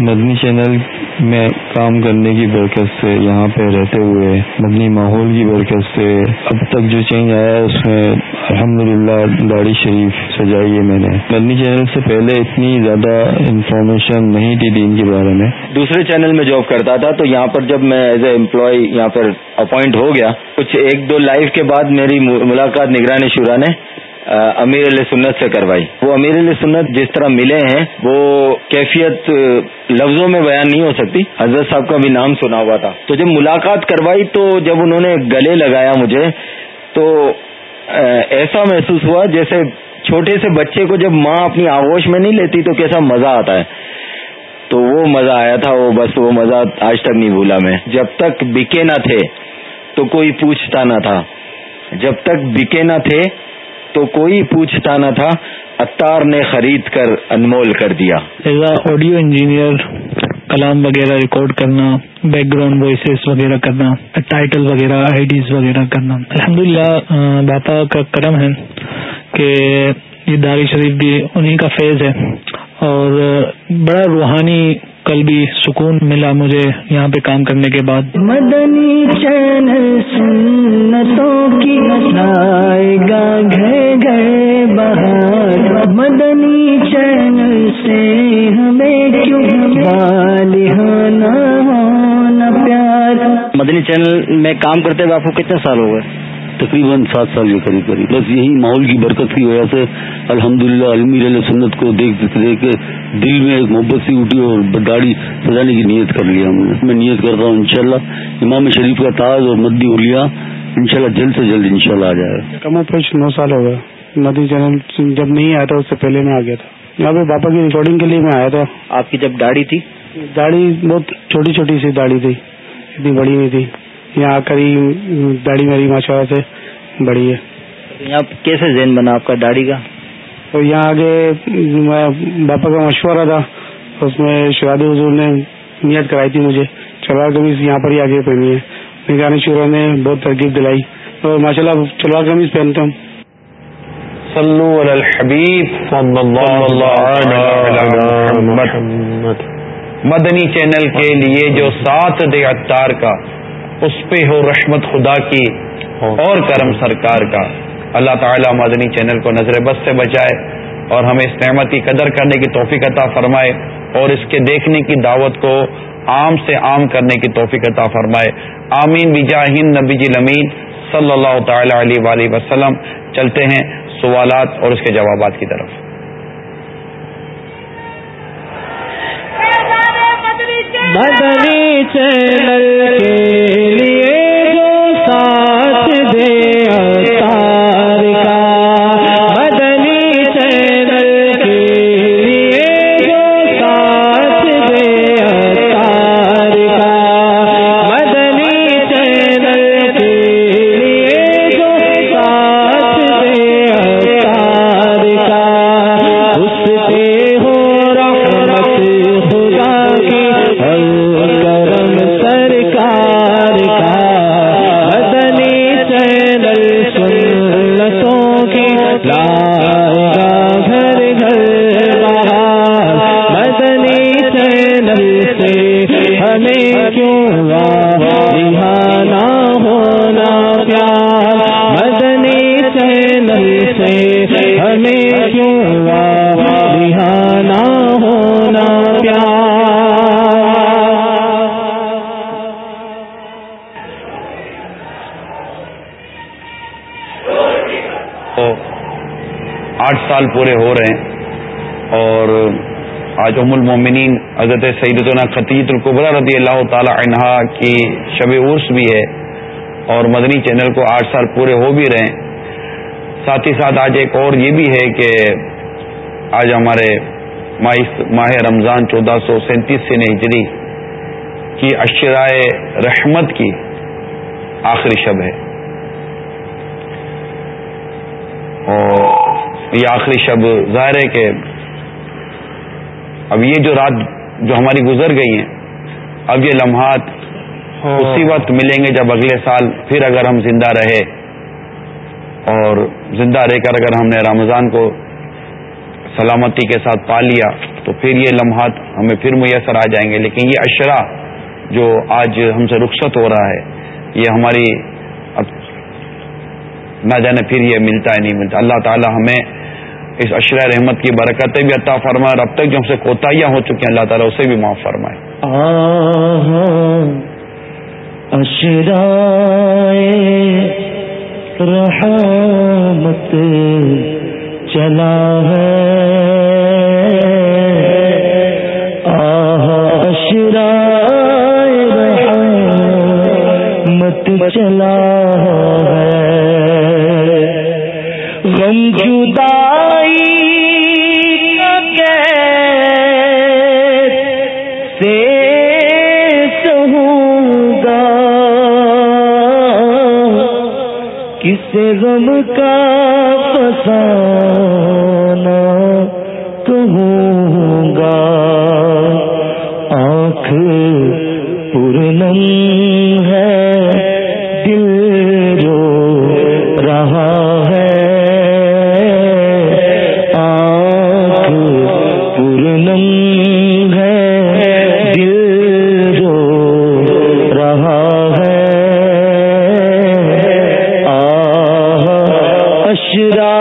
مدنی چینل میں کام کرنے کی برکت سے یہاں پہ رہتے ہوئے مدنی ماحول کی برکت سے اب تک جو چینج آیا ہے اس میں الحمد للہ داڑھی شریف سجائی ہے میں نے۔ مدنی چینل سے پہلے اتنی زیادہ انفارمیشن نہیں تھی دین کے بارے میں۔ دوسرے چینل میں جاب کرتا تھا تو یہاں پر جب میں ایز اے امپلائی یہاں پر اپوائنٹ ہو گیا کچھ ایک دو لائف کے بعد میری ملاقات نگرانی شورا نے امیر علیہ سنت سے کروائی۔ وہ امیر علیہ سنت جس طرح ملے ہیں، وہ کیفیت لفظوں میں بیان نہیں ہو سکتی۔ حضرت صاحب کا بھی نام سنا ہوا تھا۔ تو جب ملاقات کروائی تو جب انہوں نے گلے لگایا مجھے، تو ایسا محسوس ہوا جیسے چھوٹے سے بچے کو جب ماں اپنی آغوش میں نہیں لیتی تو کیسا مزہ آتا ہے۔ تو وہ مزہ آیا تھا، وہ بس وہ مزہ آج تک نہیں بھولا میں۔ جب تک بکے نہ تھے تو کوئی پوچھتا نہ تھا۔ جب تک بکے نہ تھے تو کوئی پوچھتا نہ تھا اتار نے خرید کر انمول کر دیا۔ ایز اے آڈیو انجینئر کلام وغیرہ ریکارڈ کرنا بیک گراؤنڈ وائسز وغیرہ کرنا ٹائٹل وغیرہ آئی ڈیز وغیرہ کرنا۔ الحمد للہ باپا کا کرم ہے کہ یہ داری شریف بھی انہیں کا فیض ہے۔ اور بڑا روحانی کل بھی سکون ملا مجھے یہاں پہ کام کرنے کے بعد۔ مدنی چینل سنتوں کی لائے گا گھر گھر بہار۔ مدنی چینل سے ہمیں کیوں ہونا پیار؟ مدنی چینل میں کام کرتے ہوئے آپ کو کتنے سال ہو گئے؟ تقریباً سات سال کے قریب قریب۔ بس یہی ماحول کی برکت کی وجہ سے الحمدللہ للہ علیہ سنت کو دیکھ دیکھ کے دل میں ایک محبت سی اٹھی اور گاڑی سجانے کی نیت کر لیا ہم نے۔ میں نیت کرتا ہوں انشاءاللہ امام شریف کا تاج اور مدی اولیا انشاءاللہ جلد سے جلد انشاءاللہ آ جائے۔ گا کم پیش نو سال ہو گئے۔ مدی چینل جب نہیں آیا تھا اس سے پہلے میں آ گیا تھا۔ یہاں پہ پاپا کی ریکارڈنگ کے لیے میں آیا تھا۔ آپ کی جب داڑھی تھی؟ داڑھی بہت چھوٹی چھوٹی سی داڑھی تھی۔ اتنی بڑی نہیں تھی۔ یہاں آ کر ہی داڑھی میری ماشاء اللہ سے بڑی ہے۔ یہاں کیسے ذہن بنا آپ کا داڑھی کا؟ تو یہاں آگے باپا کا مشورہ تھا اس میں شہاد حضور نے نیت کرائی تھی مجھے۔ چلوار قمیض یہاں پر ہی آگے پہنی ہے۔ نگرانی شورا نے بہت ترکیب دلائی۔ تو ماشاء اللہ چلوار قمیض پہنتا ہوں۔ صلو علی الحبیب صلی اللہ مدنی چینل کے لیے جو ساتھ دے اتار کا۔ اس پہ ہو رحمت خدا کی اور کرم سرکار کا۔ اللہ تعالی مدنی چینل کو نظر بس سے بچائے اور ہمیں اس نعمت کی قدر کرنے کی توفیق عطا فرمائے اور اس کے دیکھنے کی دعوت کو عام سے عام کرنے کی توفیق عطا فرمائے۔ آمین۔ بجاہین نبی جی لمین صلی اللہ تعالی علیہ وسلم۔ چلتے ہیں سوالات اور اس کے جوابات کی طرف۔ مدنی چینل کے لیے حضرت سیدتنا خطیط القبرہ رضی اللہ تعالی عنہا کی شب عرس بھی ہے اور مدنی چینل کو آٹھ سال پورے ہو بھی رہے ہیں۔ ساتھ ہی ساتھ آج ایک اور یہ بھی ہے کہ آج ہمارے ماہ رمضان چودہ سو سینتیس سے ہجری کی اشرائے رحمت کی آخری شب ہے۔ اور یہ آخری شب ظاہر ہے کہ اب یہ جو رات جو ہماری گزر گئی ہیں اب یہ لمحات ہاں۔ اسی وقت ملیں گے جب اگلے سال پھر اگر ہم زندہ رہے۔ اور زندہ رہ کر اگر ہم نے رمضان کو سلامتی کے ساتھ پا لیا تو پھر یہ لمحات ہمیں پھر میسر آ جائیں گے۔ لیکن یہ اشرا جو آج ہم سے رخصت ہو رہا ہے یہ ہماری اب نہ جانے پھر یہ ملتا ہے نہیں ملتا۔ اللہ تعالی ہمیں اس اشرۂ رحمت کی برکتیں بھی عطا فرمائے اور اب تک جو ہم سے کوتاہیاں ہو چکی ہیں، اللہ تعالیٰ اسے بھی معاف فرمائے۔ اشرا رحمت چلا ہے۔ اشرا رحمت چلا غم کا پسند مشرا